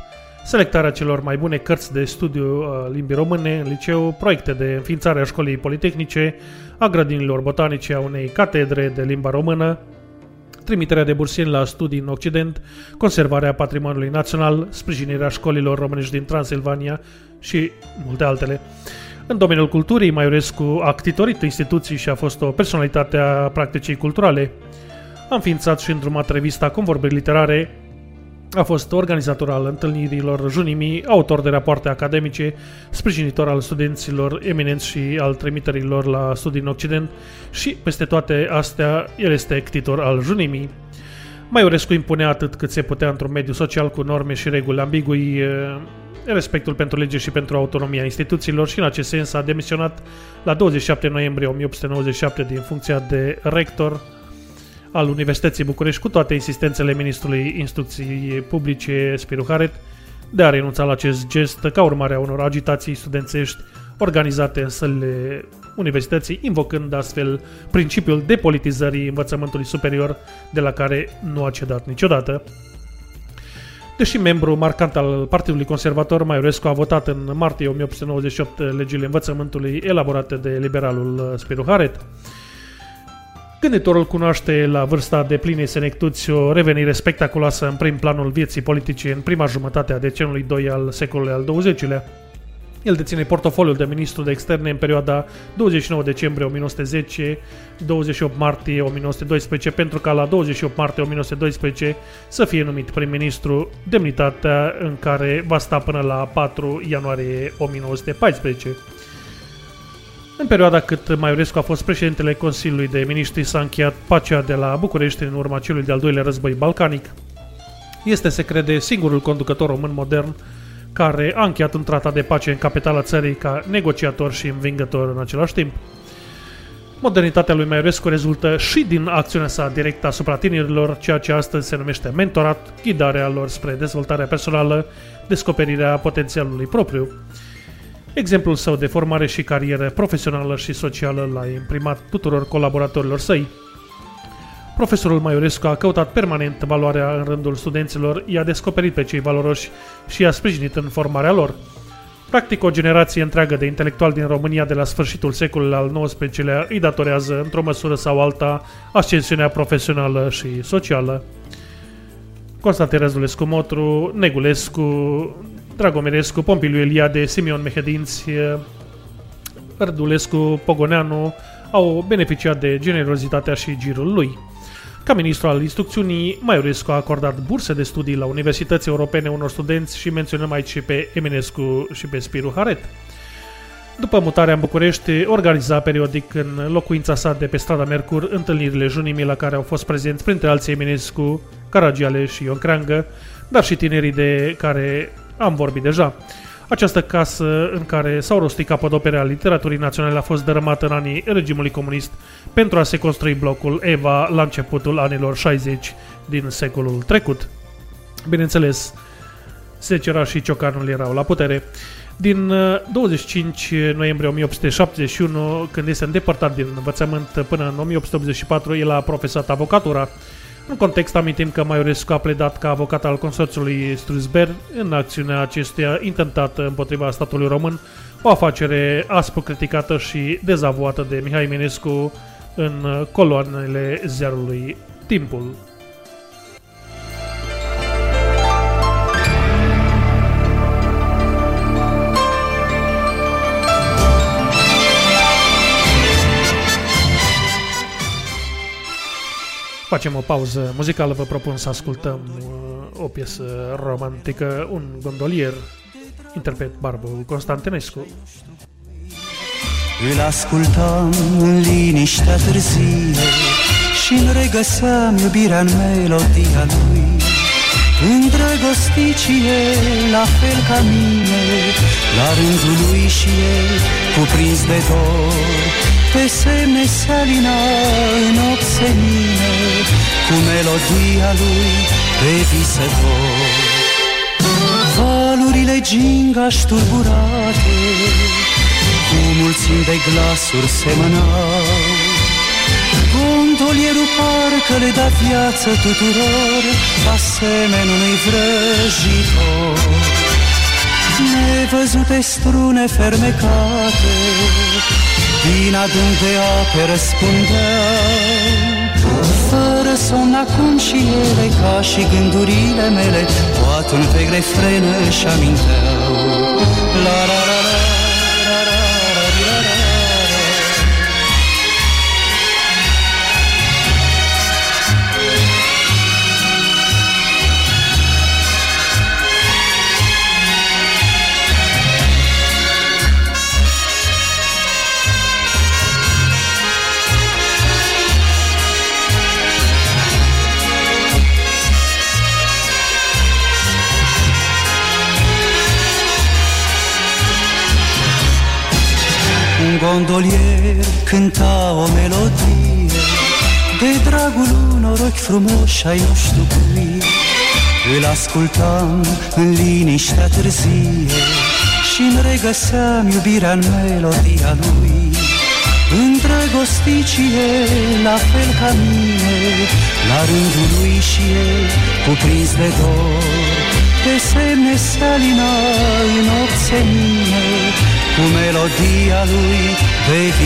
selectarea celor mai bune cărți de studiu a limbii române în liceu, proiecte de înființare a școlii politehnice, a grădinilor botanice, a unei catedre de limba română, trimiterea de bursieni la studii în Occident, conservarea patrimoniului național, sprijinirea școlilor românești din Transilvania și multe altele. În domeniul culturii, Maiorescu a ctitorit instituții și a fost o personalitate a practicii culturale. A înființat și îndrumat revista Convorbiri Literare, a fost organizator al întâlnirilor junimii, autor de rapoarte academice, sprijinitor al studenților eminenți și al trimiterilor la studii în Occident și, peste toate astea, el este ctitor al junimii. Maiorescu impunea atât cât se putea într-un mediu social cu norme și reguli ambigui, eh, respectul pentru lege și pentru autonomia instituțiilor și în acest sens a demisionat la 27 noiembrie 1897 din funcția de rector al Universității București cu toate insistențele ministrului instrucției publice Spiru Haret de a renunța la acest gest ca urmare a unor agitații studențești organizate în sălile universității, invocând astfel principiul depolitizării învățământului superior de la care nu a cedat niciodată. Deși membru marcant al Partidului Conservator, Maiorescu a votat în martie 1898 legile învățământului elaborate de liberalul Spiru Haret. Gânditorul cunoaște la vârsta de plinei senectuți o revenire spectaculoasă în prim planul vieții politice în prima jumătate a decenului 2 al secolului al XX-lea. El deține portofoliul de ministru de externe în perioada 29 decembrie 1910 28 martie 1912 pentru ca la 28 martie 1912 să fie numit prim-ministru, demnitatea în care va sta până la 4 ianuarie 1914. În perioada cât Maiorescu a fost președintele Consiliului de Ministri s-a încheiat pacea de la București în urma celui de-al doilea război balcanic. Este, se crede, singurul conducător român modern care a încheiat un tratat de pace în capitala țării ca negociator și învingător în același timp. Modernitatea lui Maiorescu rezultă și din acțiunea sa directă asupra tinerilor, ceea ce astăzi se numește mentorat, ghidarea lor spre dezvoltarea personală, descoperirea potențialului propriu. Exemplul său de formare și carieră profesională și socială l-a imprimat tuturor colaboratorilor săi. Profesorul Maiorescu a căutat permanent valoarea în rândul studenților, i-a descoperit pe cei valoroși și i-a sprijinit în formarea lor. Practic, o generație întreagă de intelectuali din România de la sfârșitul secolului al XIX-lea îi datorează, într-o măsură sau alta, ascensiunea profesională și socială. Constantin Răzulescu Motru, Negulescu, Dragomirescu, Pompiliu Eliade, Simeon Mehedinți, Rădulescu, Pogoneanu au beneficiat de generozitatea și girul lui. Ca ministru al instrucțiunii, Maiorescu a acordat burse de studii la universități europene unor studenți și menționăm aici și pe Eminescu și pe Spiru Haret. După mutarea în București, organiza periodic în locuința sa de pe strada Mercur întâlnirile junimii la care au fost prezenți printre alții Eminescu, Caragiale și Ion Creangă, dar și tinerii de care am vorbit deja. Această casă în care s-au rostit capodopere a literaturii naționale a fost dărâmată în anii regimului comunist pentru a se construi blocul Eva la începutul anilor 60 din secolul trecut. Bineînțeles, Secera și Ciocanul erau la putere. Din 25 noiembrie 1871, când este îndepărtat din învățământ până în 1884, el a profesat avocatura. În context amintim că Maiorescu a pledat ca avocat al consorțiului Struzber în acțiunea acestuia intentată împotriva statului român, o afacere aspru criticată și dezavuată de Mihai Minescu în coloanele ziarului Timpul. Facem o pauză muzicală, vă propun să ascultăm uh, o piesă romantică, un gondolier interpret Barbu Constantinescu. Îl ascultam în liniștea târzie și-mi regăseam iubirea în melodia lui Îndrăgosticie, la fel ca mine La rândul lui și el, cuprins de dor Pe semne se alina în ochi senine Cu melodia lui pe visător. Valurile gingaș turburate Cu mulțimi de glasuri semănau. Gondolierul parcă le da viață tuturor Asemenea unui vrăjitor. Nevăzute strune fermecate Din adânc de ape răspundeau Fără somn acum și ele Ca și gândurile mele Poate un vec refren își aminteau La la la Un gondolier cânta o melodie De dragul unor ochi frumoși ai nu știu cui. Îl ascultam în liniștea târzie Și-mi regăseam iubirea în melodia lui. Îndrăgosticie, la fel ca mine La rândul lui și el, cuprins de dor Pe semne se alina în ochi senine Cu melodia lui de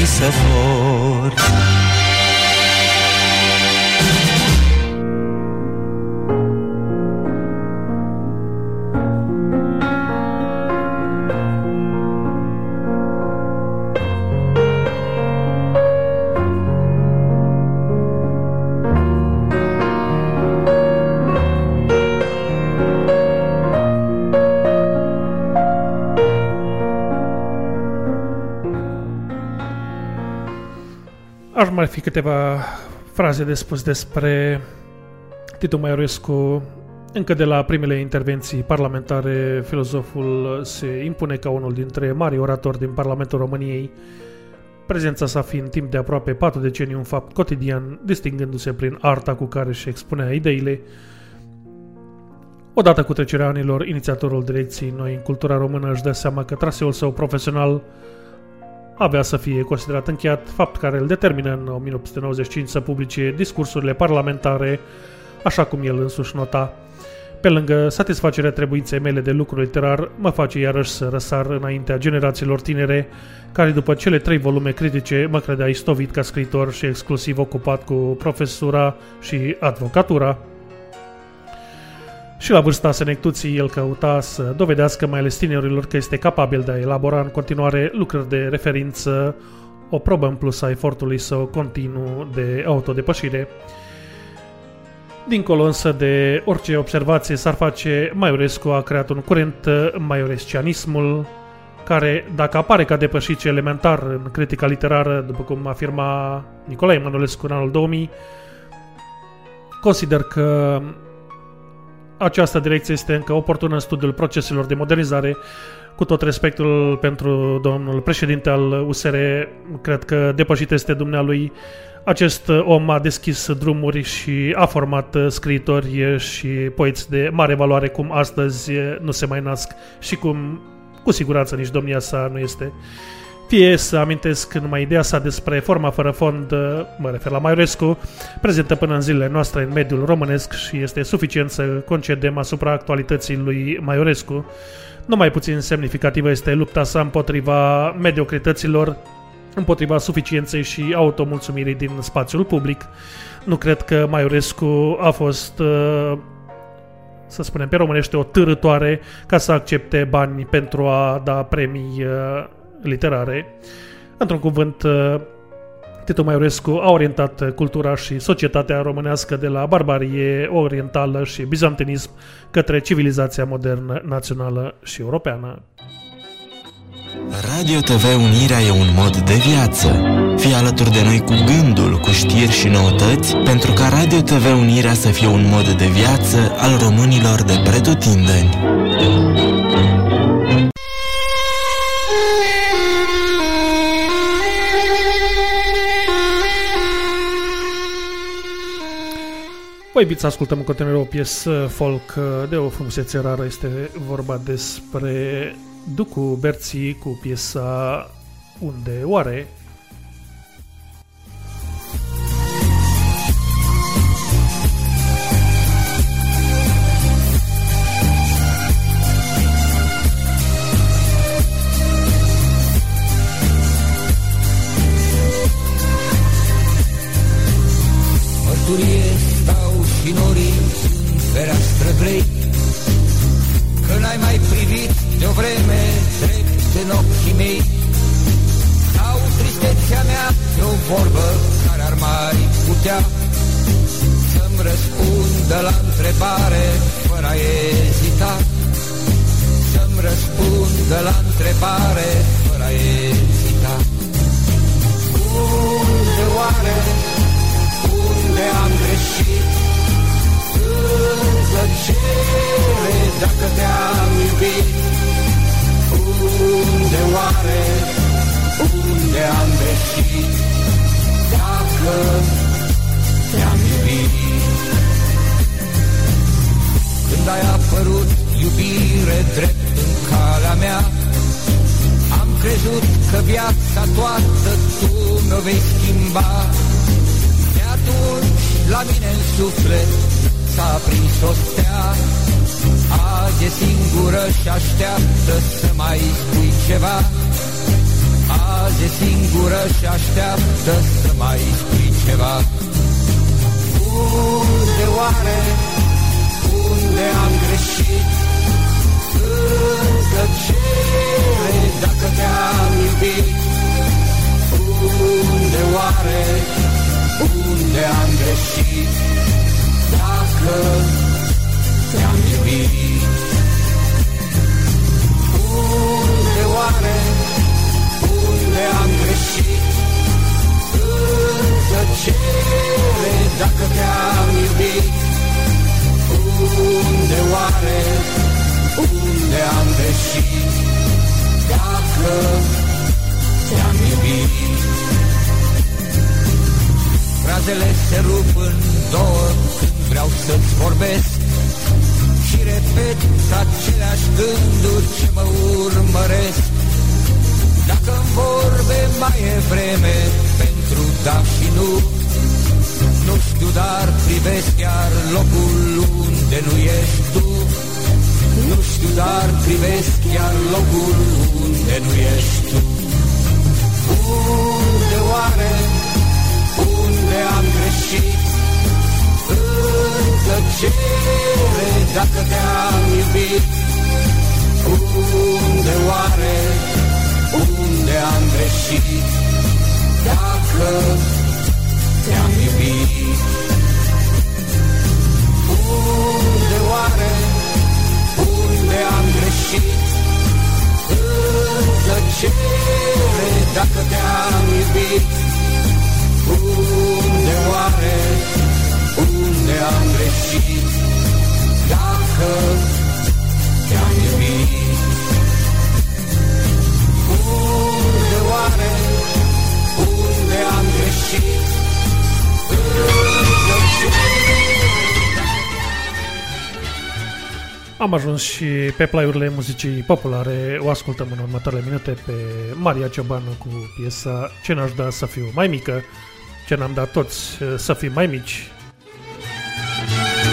fi câteva fraze de spus despre Titu Maiorescu. Încă de la primele intervenții parlamentare, filozoful se impune ca unul dintre mari oratori din Parlamentul României, prezența sa fiind timp de aproape patru decenii un fapt cotidian, distingându-se prin arta cu care își expunea ideile. Odată cu trecerea anilor, inițiatorul direcției noi în cultura română își dă seama că traseul său profesional avea să fie considerat încheiat, fapt care îl determină în 1895 să publice discursurile parlamentare, așa cum el însuși nota. Pe lângă satisfacerea trebuinței mele de lucru literar, mă face iarăși să răsar înaintea generațiilor tinere, care după cele trei volume critice mă credea istovit ca scriitor și exclusiv ocupat cu profesura și advocatura. Și la vârsta senectuții el căuta să dovedească mai ales tinerilor că este capabil de a elabora în continuare lucrări de referință, o probă în plus a efortului său continuu de autodepășire. Dincolo însă de orice observație s-ar face, Maiorescu a creat un curent, maiorescianismul, care, dacă apare ca depășit și elementar în critica literară, după cum afirma Nicolae Emanuelescu în anul 2000, consider că această direcție este încă oportună în studiul proceselor de modernizare. Cu tot respectul pentru domnul președinte al USR, cred că depășit este dumnealui. Acest om a deschis drumuri și a format scriitori și poeți de mare valoare, cum astăzi nu se mai nasc și cum cu siguranță nici domnia sa nu este. Fie să amintesc numai ideea sa despre forma fără fond, mă refer la Maiorescu, prezentă până în zilele noastre în mediul românesc și este suficient să concedem asupra actualității lui Maiorescu. Nu mai puțin semnificativă este lupta sa împotriva mediocrităților, împotriva suficienței și automulțumirii din spațiul public. Nu cred că Maiorescu a fost să spunem pe românește, o târătoare ca să accepte bani pentru a da premii literare. Într-un cuvânt, Titu Maiorescu a orientat cultura și societatea românească de la barbarie orientală și bizantinism către civilizația modernă, națională și europeană. Radio TV Unirea e un mod de viață. Fii alături de noi cu gândul, cu știri și noutăți, pentru ca Radio TV Unirea să fie un mod de viață al românilor de pretutindeni. Vă iubit să ascultăm în continuare o piesă folk de o frumusețe rară. Este vorba despre Ducu Berții cu piesa Unde oare? Mărturie stau și norii în fereastră grei Că n-ai mai privit de o vreme drept în ochii mei. Sau tristețea mea de o vorbă care ar mai putea Să-mi răspundă la întrebare fără a ezita. Să-mi răspundă la întrebare fără a ezita. Unde oare, unde am greșit? În plăcere dacă te-am iubit. Unde oare, unde am greșit Dacă te-am iubit. Când ai apărut iubire drept în calea mea Am crezut că viața toată tu mi-o vei schimba. De atunci la mine în suflet s-a aprins o stea Azi e singură și așteaptă să mai spui ceva. Azi e singură și așteaptă să mai spui ceva. Unde oare, unde am greșit? În plăcere dacă te-am iubit? Unde oare, unde am greșit Dacă te-am iubit. Unde oare, unde am greșit? În tăcere dacă te-am iubit? Unde oare, unde am greșit? Dacă te-am iubit. Frazele se rup în două când vreau să-ți vorbesc. Și repet aceleași gânduri ce mă urmăresc. Dacă în vorbe mai e vreme pentru da și nu. Nu știu, dar privesc iar locul unde nu ești tu. Nu știu, dar privesc iar locul unde nu ești tu. Unde oare, unde am greșit? În plăcere dacă te-am iubit. Unde oare, unde am greșit? Dacă te-am iubit. Unde oare, unde am greșit? În plăcere dacă te-am iubit. Unde oare, unde am greșit Dacă te-am iubit. Unde oare, unde am greșit În plăcere Am ajuns și pe plaiurile muzicii populare. O ascultăm în următoarele minute pe Maria Ciobanu cu piesa Ce n-aș da să fiu mai mică, ce n-am dat toți eh, să fim mai mici. Bye.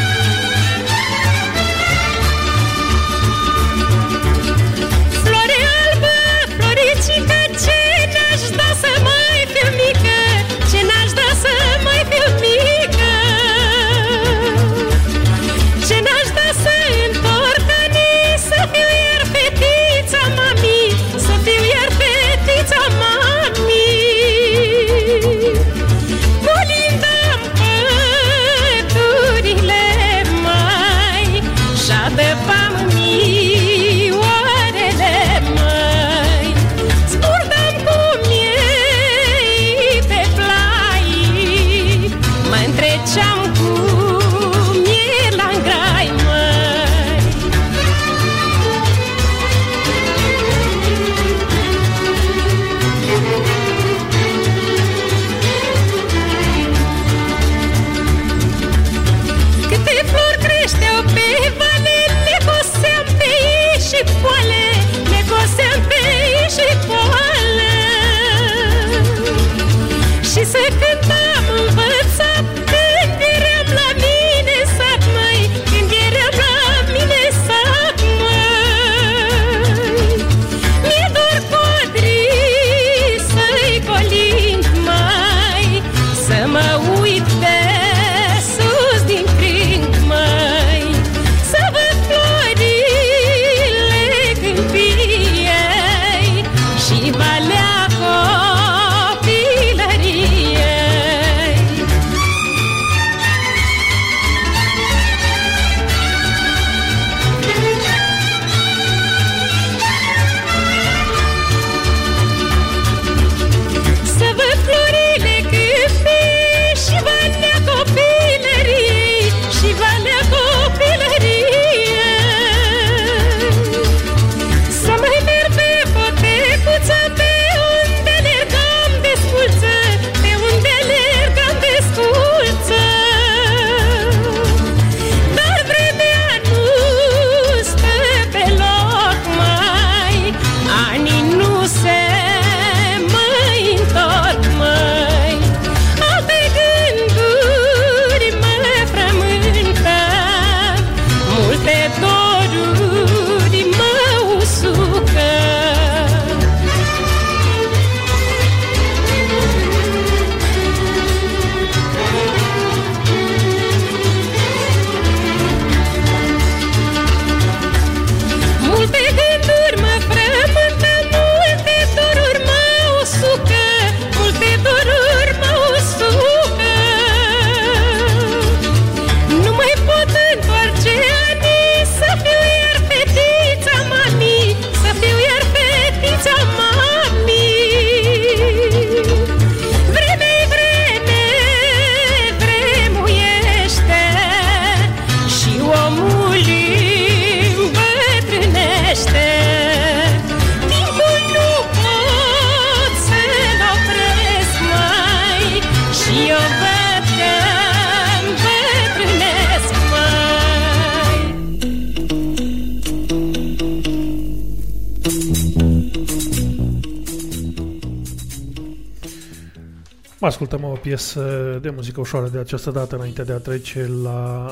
Piesă de muzică ușoară de această dată înainte de a trece la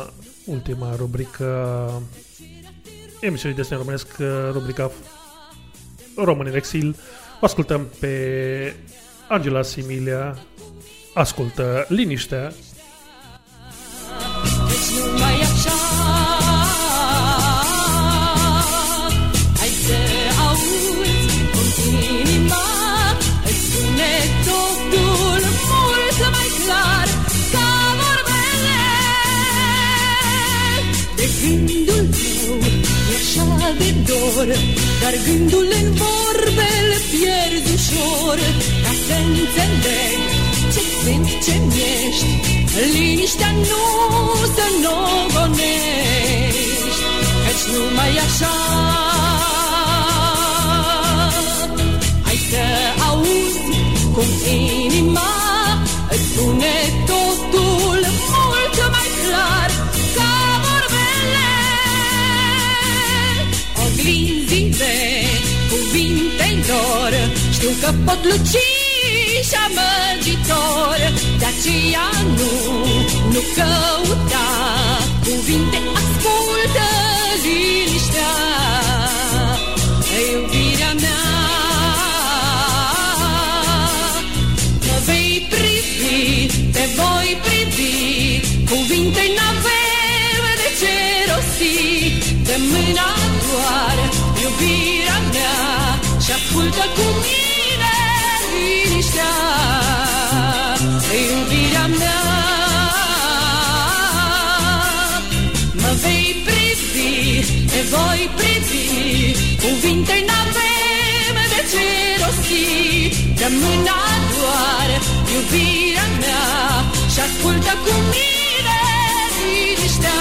ultima rubrică a emisiunii Destin Românesc, rubrica Român în exil. O ascultăm pe Angela Similia, ascultă Liniștea, Dar gândul în vorbe îl pierzi ușor Ca să înțeleg ce sunt, ce ești. Liniștea nu să nu o gonești Căci numai așa Hai să auzi cum inima Îți spune Știu că pot luci și amăgitor De aceea nu, nu căuta Cuvinte ascultă liniștea. Iubirea mea Mă vei privi, te voi privi Cuvinte n-avem de ce rosti. De mâna doar iubirea mea Și ascultă cu mine liniștea Iubirea mea. Mă vei privi, te voi privi Cuvinte n-avem de ce rosti. De mâna doar iubirea mea Și ascultă cu mine liniștea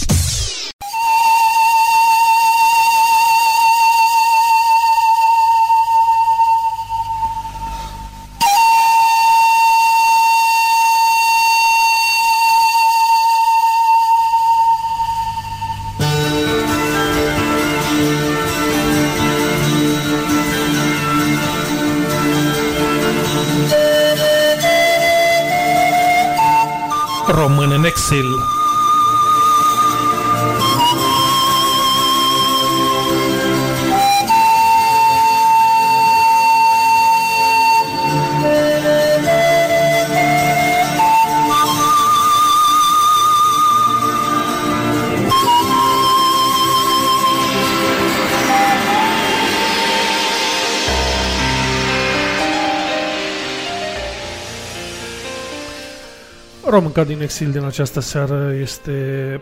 Românca din exil din această seară este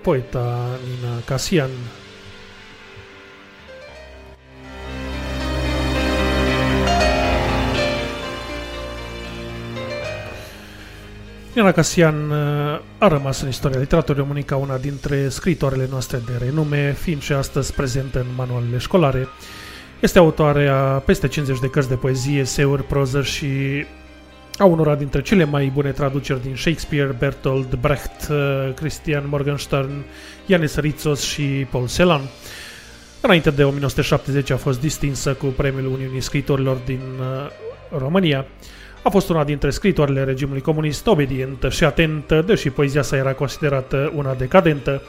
poeta Nina Casian. Nina Casian uh, a rămas în istoria literaturii române ca una dintre scritoarele noastre de renume, fiind și astăzi prezentă în manualele școlare. Este autoare a peste 50 de cărți de poezie, eseuri, proză și a unora dintre cele mai bune traduceri din Shakespeare, Bertolt Brecht, uh, Christian Morgenstern, Ioannis Ritsos și Paul Celan. Înainte de 1970 a fost distinsă cu Premiul Uniunii Scritorilor din uh, România. A fost una dintre scritoarele regimului comunist obedientă și atentă, deși poezia sa era considerată una decadentă.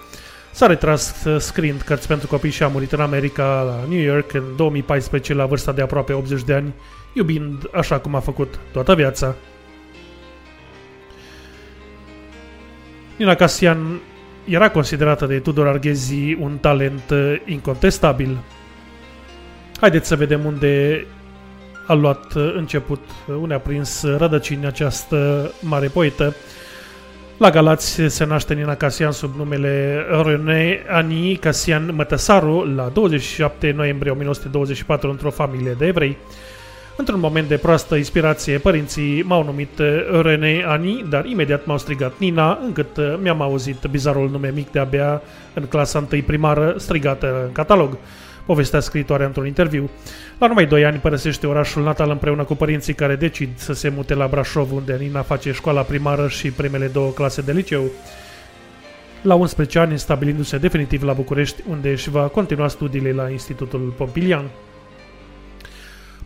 S-a retras uh, scriind cărți pentru copii și a murit în America, la New York, în 2014, la vârsta de aproape 80 de ani, iubind așa cum a făcut toată viața. Nina Casian era considerată de Tudor Arghezi un talent uh, incontestabil. Haideți să vedem unde a luat uh, început, uh, unde a prins rădăcini această mare poetă. La Galați se naște Nina Casian sub numele René Ani Casian Mătăsaru la 27 noiembrie 1924 într-o familie de evrei. Într-un moment de proastă inspirație, părinții m-au numit uh, René Ani, dar imediat m-au strigat Nina, încât uh, mi-am auzit bizarul nume mic de-abia în clasa 1 primară, strigată în catalog. Povestea scritoarea într-un interviu. La numai 2 ani părăsește orașul natal împreună cu părinții care decid să se mute la Brașov, unde Nina face școala primară și primele două clase de liceu. La 11 ani, stabilindu-se definitiv la București, unde își va continua studiile la Institutul Pompilian.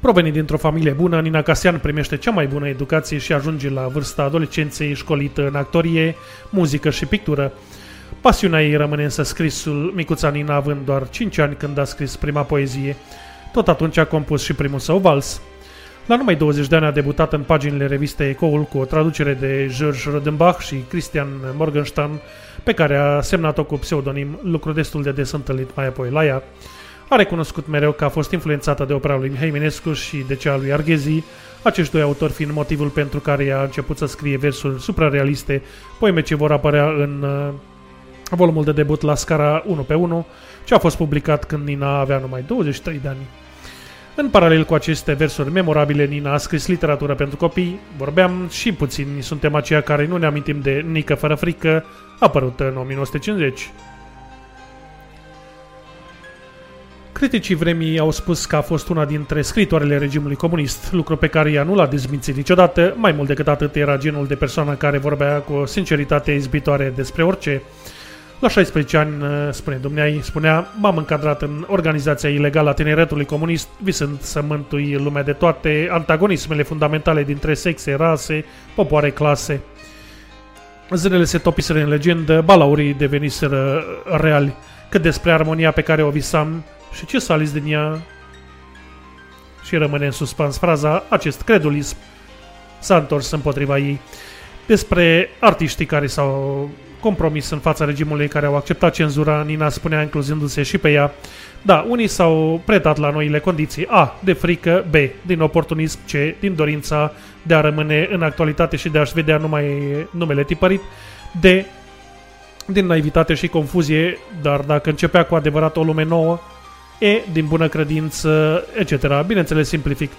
Provenind dintr-o familie bună, Nina Casian primește cea mai bună educație și ajunge la vârsta adolescenței școlită în actorie, muzică și pictură. Pasiunea ei rămâne însă scrisul, micuța Nina având doar 5 ani când a scris prima poezie. Tot atunci a compus și primul său vals. La numai 20 de ani a debutat în paginile revistei Ecoul cu o traducere de George Rodenbach și Christian Morgenstern, pe care a semnat-o cu pseudonim, lucru destul de des întâlnit mai apoi la ea. A recunoscut mereu că a fost influențată de opera lui Mihai Eminescu și de cea a lui Arghezi, acești doi autori fiind motivul pentru care ea a început să scrie versuri suprarealiste, poeme ce vor apărea în uh, volumul de debut la scara 1 pe 1, ce a fost publicat când Nina avea numai 23 de ani. În paralel cu aceste versuri memorabile, Nina a scris literatură pentru copii, vorbeam și puțin, suntem aceia care nu ne amintim de Nică fără frică, apărută în 1950. Criticii vremii au spus că a fost una dintre scritoarele regimului comunist, lucru pe care ea nu l-a dezmințit niciodată, mai mult decât atât era genul de persoană care vorbea cu o sinceritate izbitoare despre orice. La 16 ani, spune dumneai, spunea, m-am încadrat în organizația ilegală a tineretului comunist, visând să mântui lumea de toate antagonismele fundamentale dintre sexe, rase, popoare, clase. Zilele se topiseră în legendă, balaurii deveniseră reali. Cât despre armonia pe care o visam, și ce s-a ales din ea? Și rămâne în suspans fraza, acest credulism s-a întors împotriva ei. Despre artiștii care s-au compromis în fața regimului care au acceptat cenzura, Nina spunea incluzându-se și pe ea. Da, unii s-au predat la noile condiții. A. De frică. B. Din oportunism. C. Din dorința de a rămâne în actualitate și de a-și vedea numai numele tipărit. D. Din naivitate și confuzie, dar dacă începea cu adevărat o lume nouă, E, din bună credință, etc. Bineînțeles, simplific.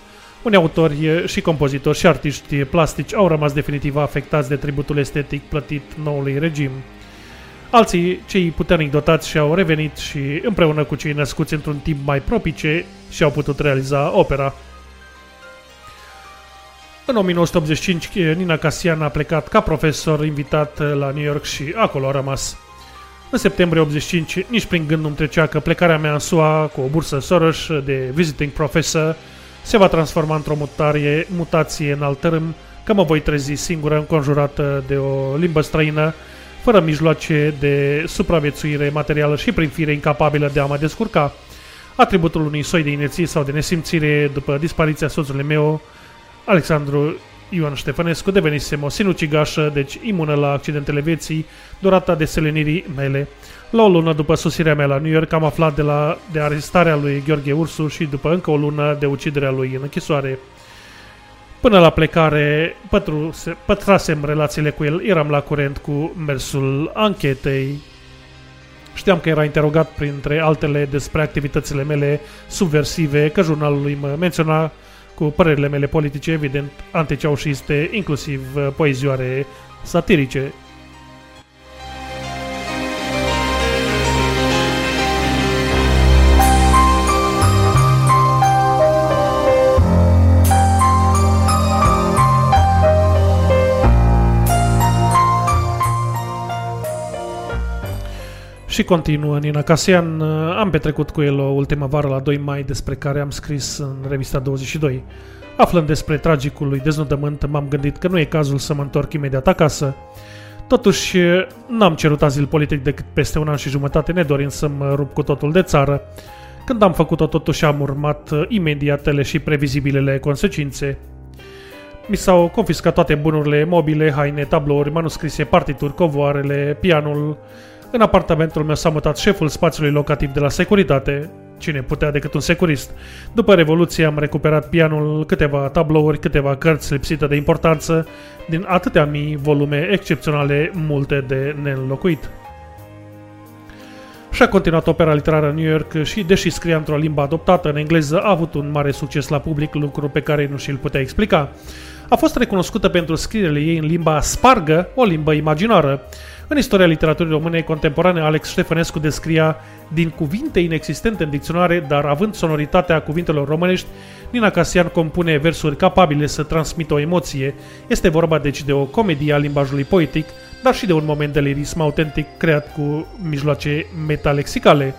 Unii autori și compozitori și artiști plastici au rămas definitiv afectați de tributul estetic plătit noului regim. Alții, cei puternic dotați, și-au revenit și, împreună cu cei născuți într-un timp mai propice, și-au putut realiza opera. În 1985, Nina Casian a plecat ca profesor invitat la New York și acolo a rămas. În septembrie 85, nici prin gând nu-mi trecea că plecarea mea în SUA cu o bursă Soros de visiting professor se va transforma într-o mutare, mutație în alt tărâm, că mă voi trezi singură înconjurată de o limbă străină, fără mijloace de supraviețuire materială și prin fire incapabilă de a mă descurca. Atributul unui soi de inerție sau de nesimțire după dispariția soțului meu, Alexandru Ioan Ștefănescu devenisem o sinucigașă, deci imună la accidentele vieții, durata de selenirii mele. La o lună după sosirea mea la New York am aflat de, la, de arestarea lui Gheorghe Ursu și după încă o lună de uciderea lui în închisoare. Până la plecare, pătruse, pătrasem relațiile cu el, eram la curent cu mersul anchetei. Știam că era interogat printre altele despre activitățile mele subversive, că jurnalul lui mă menționa cu părerile mele politice, evident, anticeaușiste, inclusiv uh, poezioare satirice. Și continuă Nina Casian, am petrecut cu el o ultimă vară la 2 mai despre care am scris în revista 22. Aflând despre tragicul lui deznodământ, m-am gândit că nu e cazul să mă întorc imediat acasă. Totuși, n-am cerut azil politic decât peste un an și jumătate, nedorind să mă rup cu totul de țară. Când am făcut-o, totuși am urmat imediatele și previzibilele consecințe. Mi s-au confiscat toate bunurile mobile, haine, tablouri, manuscrise, partituri, covoarele, pianul, în apartamentul meu s-a mutat șeful spațiului locativ de la securitate. Cine putea decât un securist? După Revoluție am recuperat pianul, câteva tablouri, câteva cărți lipsite de importanță, din atâtea mii volume excepționale, multe de neînlocuit. Și-a continuat opera literară în New York și, deși scria într-o limbă adoptată în engleză, a avut un mare succes la public, lucru pe care nu și-l putea explica. A fost recunoscută pentru scrierile ei în limba spargă, o limbă imaginară. În istoria literaturii române contemporane, Alex Ștefănescu descria din cuvinte inexistente în dicționare, dar având sonoritatea cuvintelor românești, Nina Casian compune versuri capabile să transmită o emoție. Este vorba deci de o comedie a limbajului poetic, dar și de un moment de lirism autentic creat cu mijloace metalexicale.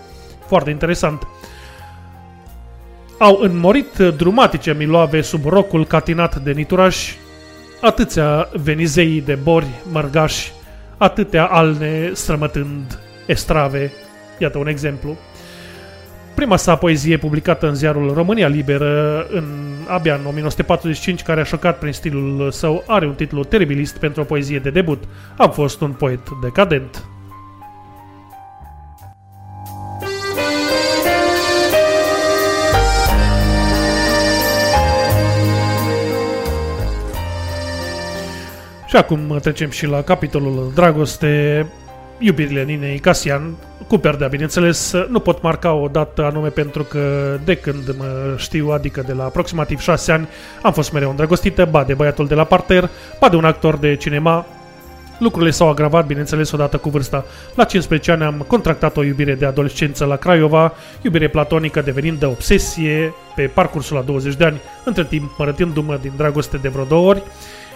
Foarte interesant. Au înmorit drumatice miloave sub rocul catinat de niturași, atâția venizei de bori, mărgași, atâtea alne strămătând estrave. Iată un exemplu. Prima sa poezie publicată în ziarul România Liberă în abia în 1945, care a șocat prin stilul său, are un titlu teribilist pentru o poezie de debut. Am fost un poet decadent. Și acum trecem și la capitolul dragoste, iubirile Ninei Casian, cu perdea, bineînțeles, nu pot marca o dată anume pentru că de când mă știu, adică de la aproximativ 6 ani, am fost mereu îndrăgostită, ba de băiatul de la parter, ba de un actor de cinema. Lucrurile s-au agravat, bineînțeles, odată cu vârsta. La 15 ani am contractat o iubire de adolescență la Craiova, iubire platonică devenind de obsesie pe parcursul la 20 de ani, între timp mărătindu-mă din dragoste de vreo două ori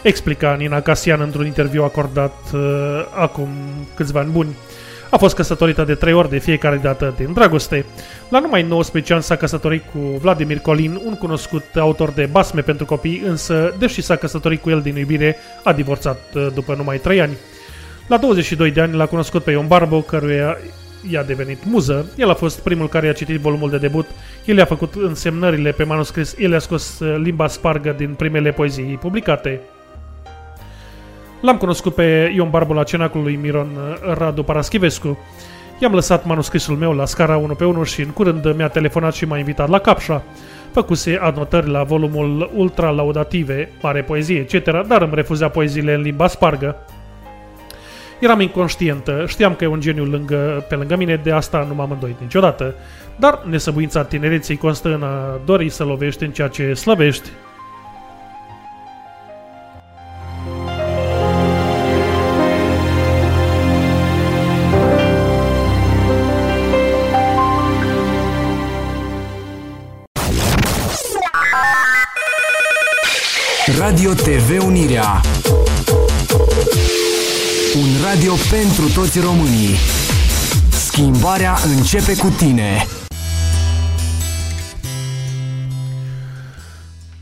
explica Nina Casian într-un interviu acordat uh, acum câțiva ani buni. A fost căsătorită de trei ori de fiecare dată din dragoste. La numai 19 ani s-a căsătorit cu Vladimir Colin, un cunoscut autor de basme pentru copii, însă, deși s-a căsătorit cu el din iubire, a divorțat uh, după numai 3 ani. La 22 de ani l-a cunoscut pe Ion Barbo, căruia i-a devenit muză. El a fost primul care a citit volumul de debut. El i-a făcut însemnările pe manuscris. El i-a scos uh, limba spargă din primele poezii publicate. L-am cunoscut pe Ion Barbu la cenacul lui Miron uh, Radu Paraschivescu. I-am lăsat manuscrisul meu la scara 1 pe 1 și în curând mi-a telefonat și m-a invitat la Capșa. Făcuse anotări la volumul ultra laudative, mare poezie, etc., dar îmi refuza poeziile în limba spargă. Eram inconștientă, știam că e un geniu lângă, pe lângă mine, de asta nu m-am îndoit niciodată. Dar nesăbuința tinereței constă în a dori să lovești în ceea ce slăvești, Radio TV Unirea. Un radio pentru toți românii. Schimbarea începe cu tine.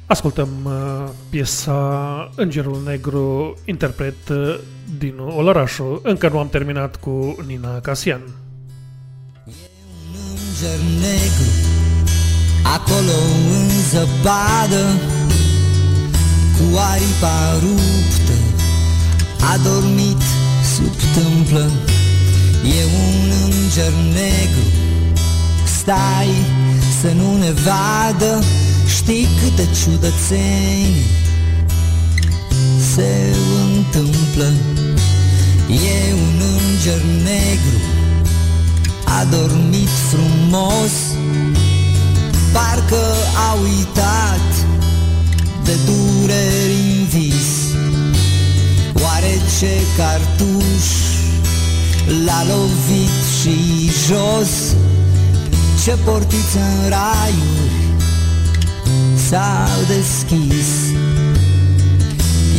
Ascultăm uh, piesa Îngerul Negru, interpret uh, din Olărașu. Încă nu am terminat cu Nina Casian. Înger negru Acolo în zăpadă Cu aripa ruptă A dormit sub tâmplă. E un înger negru Stai să nu ne vadă Știi câte ciudățeni Se întâmplă. E un înger negru A dormit frumos Parcă a uitat De dureri în vis. Oare ce cartuș L-a lovit și jos? Ce portiță în raiuri S-au deschis?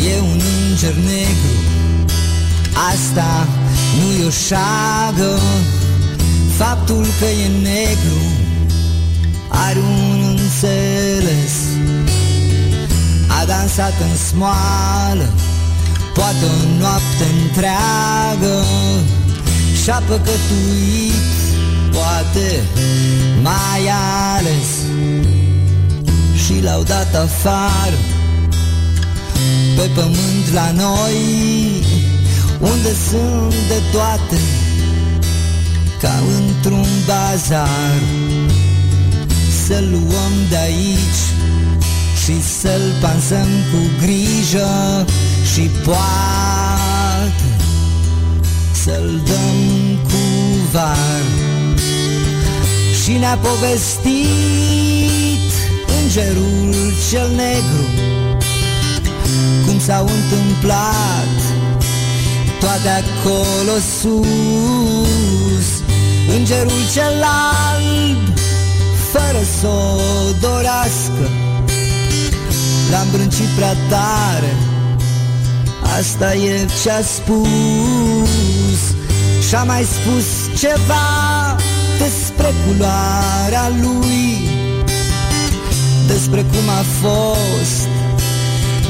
E un înger negru Asta nu e o șagă. Faptul că e negru Are un înțeles. A dansat în smoală Poate o noapte întreagă. Și-a păcătuit Poate mai ales. Și l-au dat afară Pe pământ la noi Unde sunt de toate Ca într-un bazar. Să luăm de aici Și să-l pansăm cu grijă Și poate Să-l dăm cu var. Și ne-a povestit îngerul cel negru Cum s-au întâmplat toate acolo sus. Îngerul cel alb, fără să o dorească L-am brâncit prea tare, asta e ce-a spus. Și-a mai spus ceva despre culoarea lui. Despre cum a fost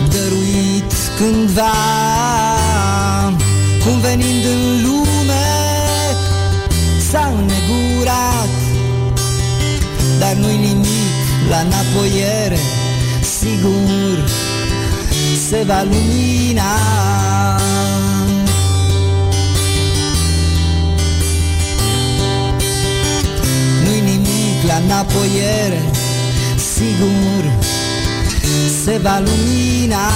dăruit cândva. Cum venind în lume s-a înnegurat. Dar nu-i nimic la înapoiere Sigur se va lumina. Nu-i nimic la înapoiere Sigur se va lumina.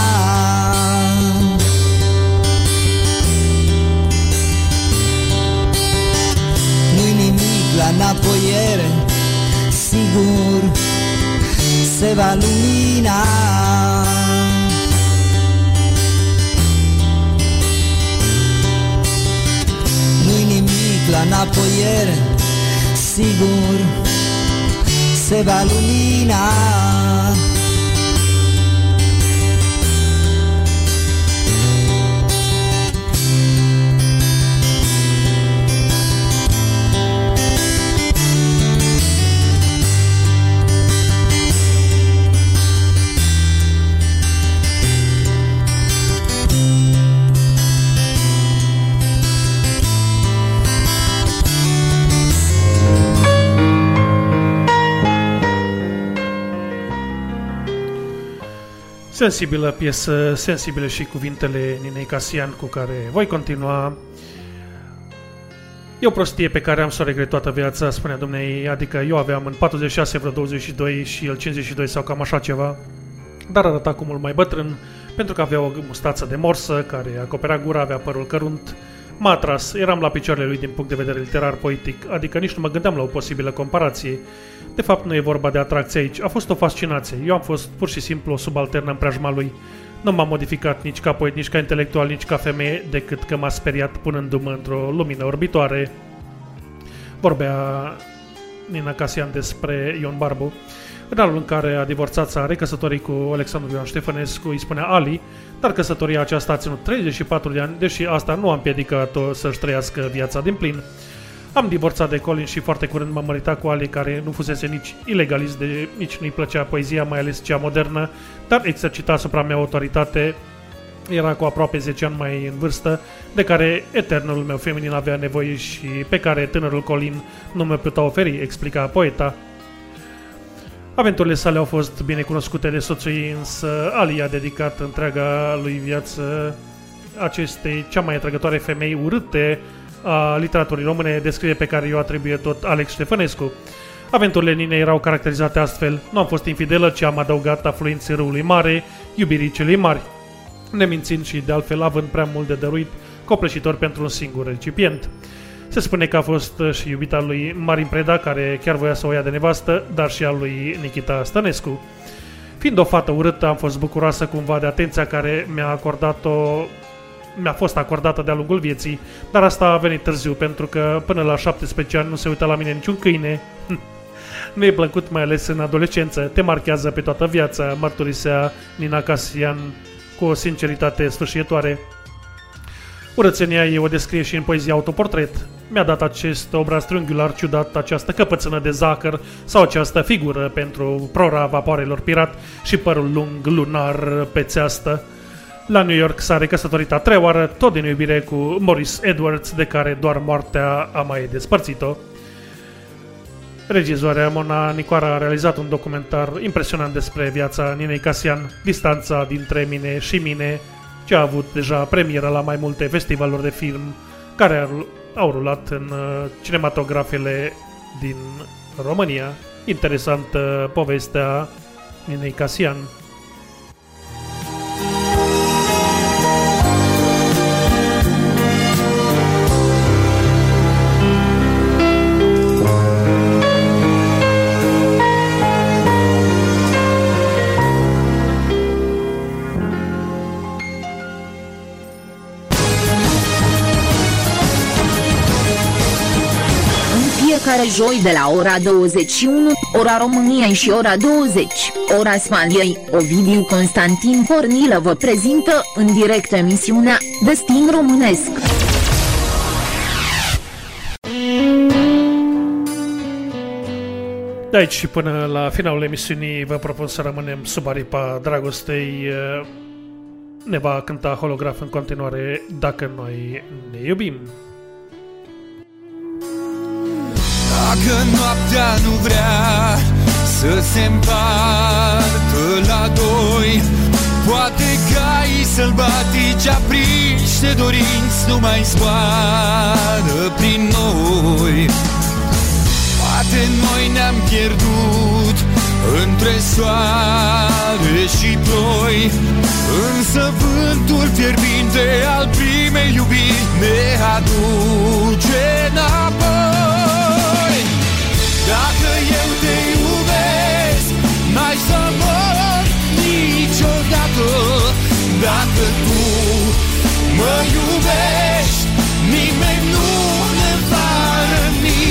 Nu-i nimic la înapoiere Sigur se va lumina. Nu-i nimic la înapoiere Sigur se va lumina Sensibilă piesă, sensibile și cuvintele Ninei Casian cu care voi continua. E o prostie pe care am să o regret toată viața, spunea dumnei, adică eu aveam în 46 vreo 22 și el 52 sau cam așa ceva, dar arăta cu mult mai bătrân, pentru că avea o mustață de morsă care acoperea gura, avea părul cărunt, M-a atras, eram la picioarele lui din punct de vedere literar-poetic, adică nici nu mă gândeam la o posibilă comparație. De fapt, nu e vorba de atracție aici, a fost o fascinație. Eu am fost pur și simplu o subalternă în preajma lui. Nu m-am modificat nici ca poet, nici ca intelectual, nici ca femeie, decât că m-a speriat punându-mă într-o lumină orbitoare. Vorbea Nina Casian despre Ion Barbu. În anul în care a divorțat s-a recăsătorit cu Alexandru Ioan Ștefănescu, îi spunea Ali, dar căsătoria aceasta a ținut 34 de ani, deși asta nu a împiedicat-o să-și trăiască viața din plin. Am divorțat de Colin și foarte curând m-am măritat cu Ali, care nu fusese nici ilegalist, de nici nu-i plăcea poezia, mai ales cea modernă, dar exercita asupra mea autoritate, era cu aproape 10 ani mai în vârstă, de care eternul meu feminin avea nevoie și pe care tânărul Colin nu mi-o putea oferi, explica poeta. Aventurile sale au fost bine cunoscute de soțul ei, însă Ali a dedicat întreaga lui viață acestei cea mai atrăgătoare femei urâte a literaturii române, descrie pe care eu atribuie tot Alex Ștefănescu. Aventurile Ninei erau caracterizate astfel, nu am fost infidelă, ci am adăugat afluenții râului mare, iubirii celei mari, nemințind și de altfel având prea mult de dăruit, copleșitor pentru un singur recipient. Se spune că a fost și iubita lui Marin Preda, care chiar voia să o ia de nevastă, dar și a lui Nikita Stănescu. Fiind o fată urâtă, am fost bucuroasă cumva de atenția care mi-a acordat-o mi-a fost acordată de-a lungul vieții, dar asta a venit târziu, pentru că până la 17 ani nu se uită la mine niciun câine. Nu e plăcut, mai ales în adolescență, te marchează pe toată viața, mărturisea Nina Casian cu o sinceritate sfârșietoare. Urățenia ei o descrie și în poezia autoportret. Mi-a dat acest obraz triunghiular ciudat, această căpățână de zacăr sau această figură pentru prora vapoarelor pirat și părul lung lunar pe țeastă. La New York s-a recăsătorit a treia oară, tot din iubire cu Morris Edwards, de care doar moartea a mai despărțit-o. Regizoarea Mona Nicoara a realizat un documentar impresionant despre viața Ninei Casian, distanța dintre mine și mine, ce a avut deja premieră la mai multe festivaluri de film care au rulat în uh, cinematografele din România. Interesantă povestea Ninei Casian. Joi de la ora 21, ora României și ora 20, ora Spaniei, Ovidiu Constantin Cornilă vă prezintă în direct emisiunea Destin Românesc. De aici și până la finalul emisiunii vă propun să rămânem sub aripa dragostei. Ne va cânta holograf în continuare Dacă noi ne iubim. Dacă noaptea nu vrea să se împartă la doi Poate caii sălbatici aprinși de dorinți nu mai zboară prin noi. Poate noi ne-am pierdut între soare și ploi Însă vântul fierbinte al primei iubiri ne aduce înapoi Dacă eu te iubesc, n-ai să mor niciodată. Dacă tu mă iubești, nimeni nu ne va răni.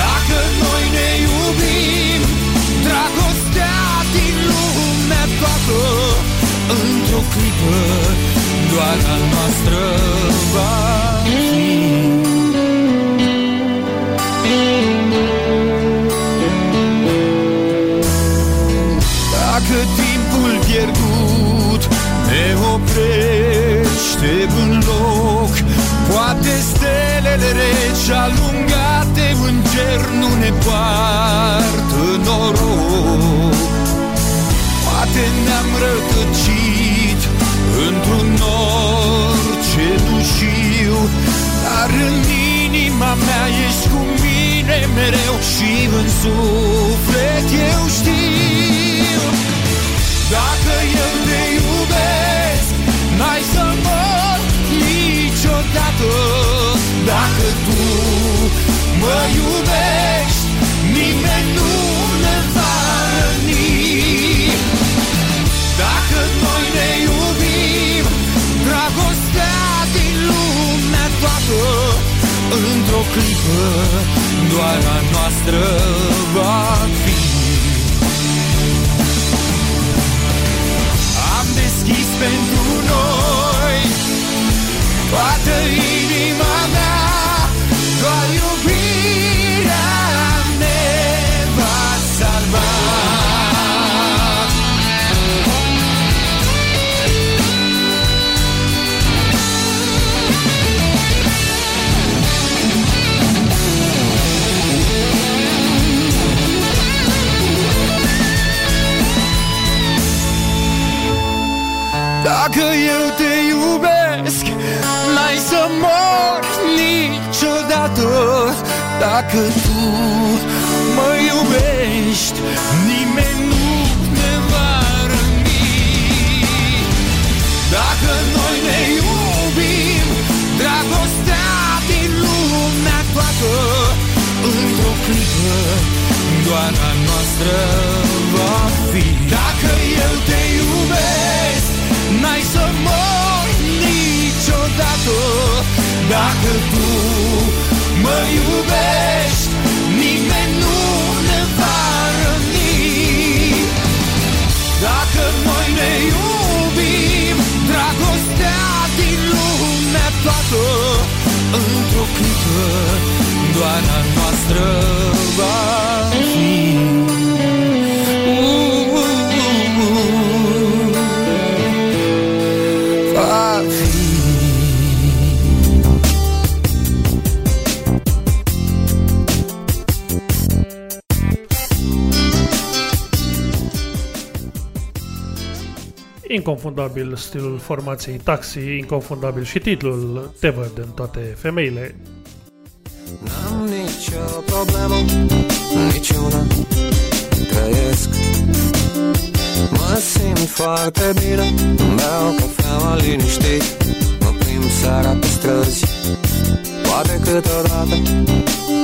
Dacă noi ne iubim, dragostea din lumea toată Într-o clipă doar a noastră va ne oprește în loc. Poate stelele reci alungate în cer nu ne poartă noroc. Poate ne-am rătăcit într-un nor cenușiu Dar în inima mea ești cu mine mereu Și în suflet eu știu. Dacă eu te iubesc N-ai să mor niciodată. Dacă tu mă iubești Nimeni nu ne va răni. Dacă noi ne iubim Dragostea din lumea toată Într-o clipă doar a noastră va fi pentru noi. Toată inima mea Doar iubirea Dacă tu mă iubești Nimeni nu ne va răni. Dacă noi ne iubim Dragostea din lumea toată Într-o clipă doar a noastră va fi. Dacă eu te iubesc N-ai să mor niciodată. Dacă tu mă iubești Nimeni nu ne va răni. Dacă noi ne iubim Dragostea din lumea toată Într-o clipă doar a noastră va fi Inconfundabil stilul formației Taxi, inconfundabil și titlul Te văd în toate femeile. N-am nicio problemă, niciuna Trăiesc Mă simt foarte bine Îmi beau cafeaua liniștit Mă plimb seara pe străzi Poate câteodată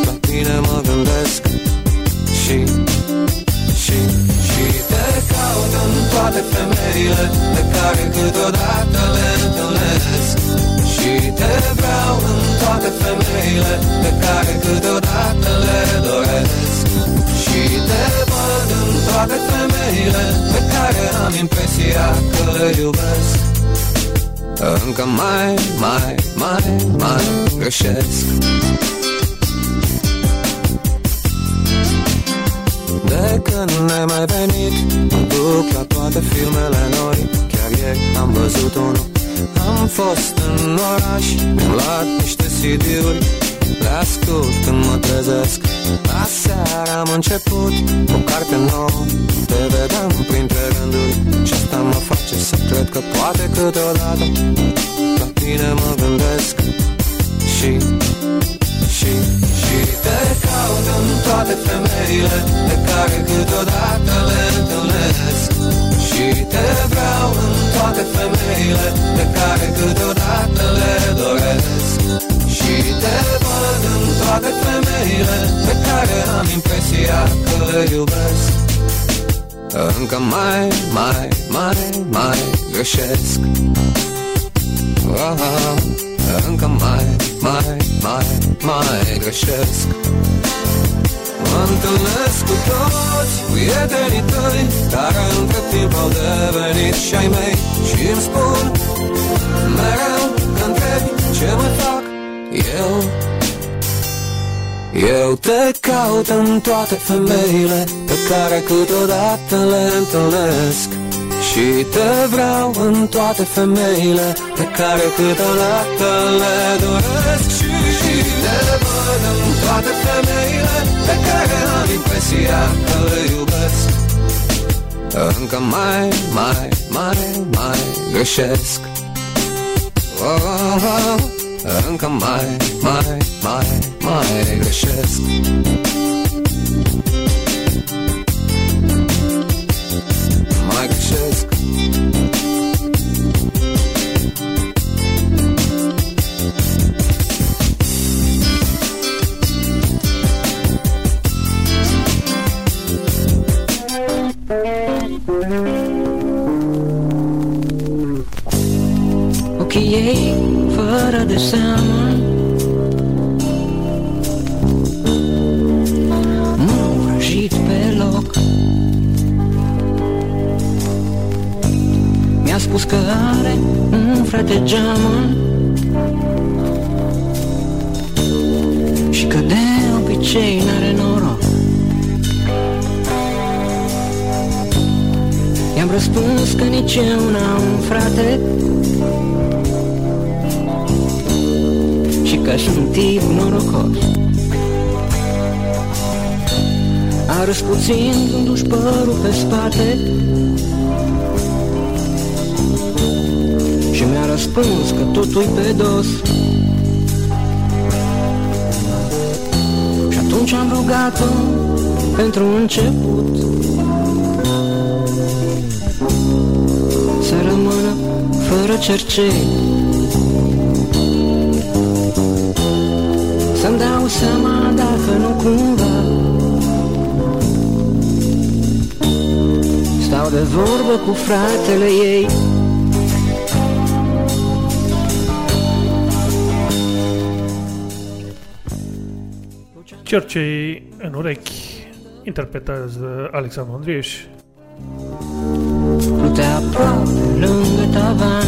La tine mă gândesc Și, și Și te caut în toate femeile Pe care câteodată le întâlnesc. Și te vreau în toate femeile Pe care câteodată le doresc. Și te văd în toate femeile Pe care am impresia că le iubesc. Încă mai, mai, mai, mai greșesc. De când ne mai venit Mă duc la toate filmele noi. Chiar ieri am văzut unul. Am fost în oraș Mi-am luat niște CD-uri. Le ascult când mă trezesc. Aseară am început O carte nouă. Te vedeam printre rânduri Și asta mă face să cred că poate câteodată La tine mă gândesc. Și și, și te caut în toate femeile Pe care câteodată le întâlnesc. Și te vreau în toate femeile Pe care câteodată le doresc. Și te văd în toate femeile Pe care am impresia că le iubesc. Încă mai, mai, mai, mai greșesc oh, oh. Încă mai, mai, mai, mai greșesc. Mă întâlnesc cu toți prietenii tăi Care între timp au devenit și ai mei. Și îmi spun mereu că întrebi ce mai fac eu. Eu te caut în toate femeile Pe care câteodată le întâlnesc și te vreau în toate femeile Pe care câteodată le doresc. Și, și te văd în toate femeile Pe care am impresia că le iubesc. Încă mai, mai, mai, mai greșesc. Oh, oh, oh. Încă mai, mai, mai, mai greșesc mai un că totul pe dos. Și atunci am rugat-o pentru început. Să rămână fără cercei Să-mi dau seama dacă nu cumva Stau de vorbă cu fratele ei Cercei în urechi interpretează Alexandru Andrieș. Plutea aproape lângă tavan.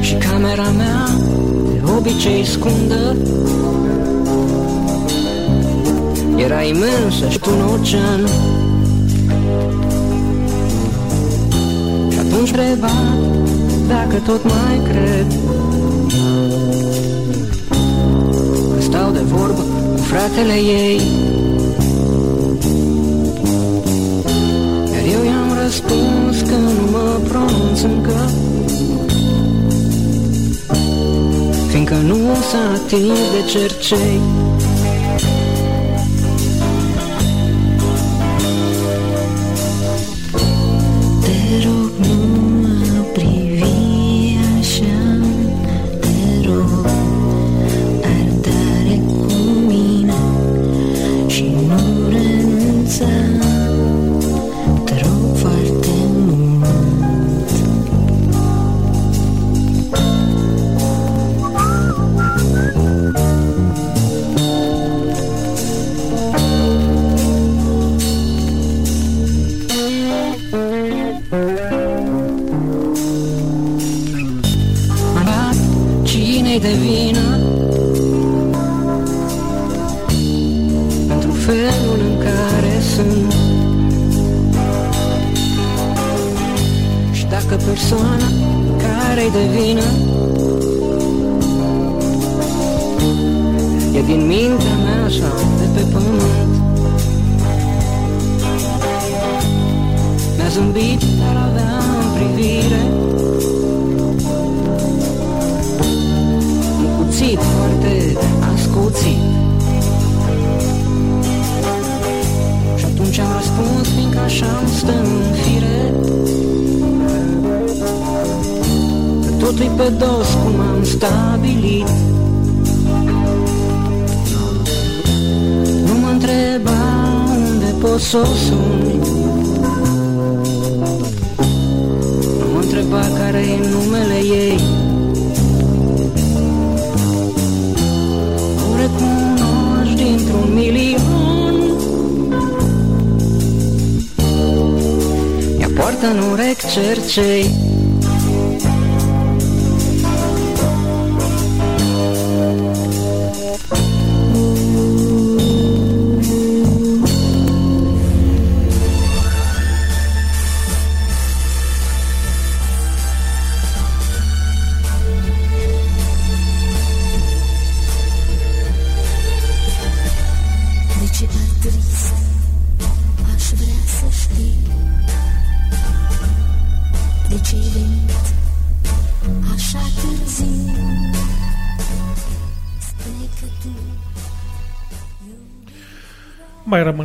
Și camera mea de obicei scundă. Era imensă și un ocean. Și atunci întreba dacă tot mai cred fratele ei. Iar eu i-am răspuns că nu mă pronunț încă. Fiindcă nu s-a atins de cercei poartă în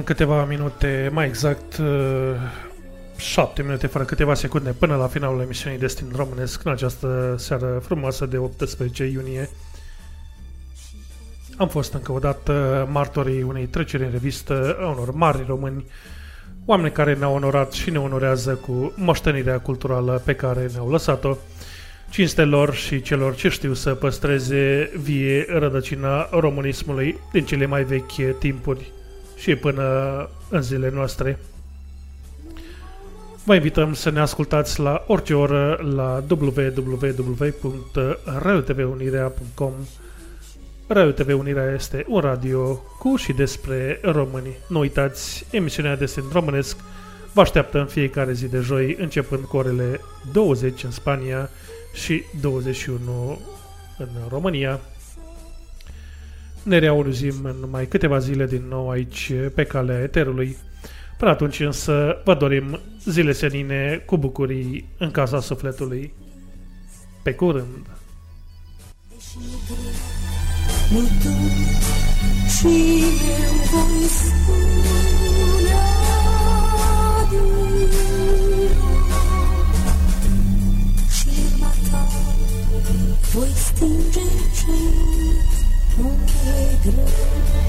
câteva minute, mai exact uh, șapte minute fără câteva secunde până la finalul emisiunii Destin Românesc în această seară frumoasă de 18 iunie. Am fost încă o dată martorii unei treceri în revistă a unor mari români, oameni care ne-au onorat și ne onorează cu moștenirea culturală pe care ne-au lăsat-o, cinstelor și celor ce știu să păstreze vie rădăcina românismului din cele mai vechi timpuri și până în zilele noastre. Vă invităm să ne ascultați la orice oră la www.radiotvunirea.com Radio TV Unirea este un radio cu și despre români. Nu uitați, emisiunea Destin Românesc vă așteaptă în fiecare zi de joi, începând cu orele 20 în Spania și 21 în România. Ne reauzim în mai câteva zile din nou aici pe calea eterului. Până atunci însă vă dorim zile senine cu bucurii în casa sufletului. Pe curând! Nu tu și eu voi spune adio Și urma ta voi stinge încet unde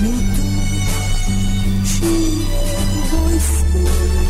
Nu tu și eu voi spune adio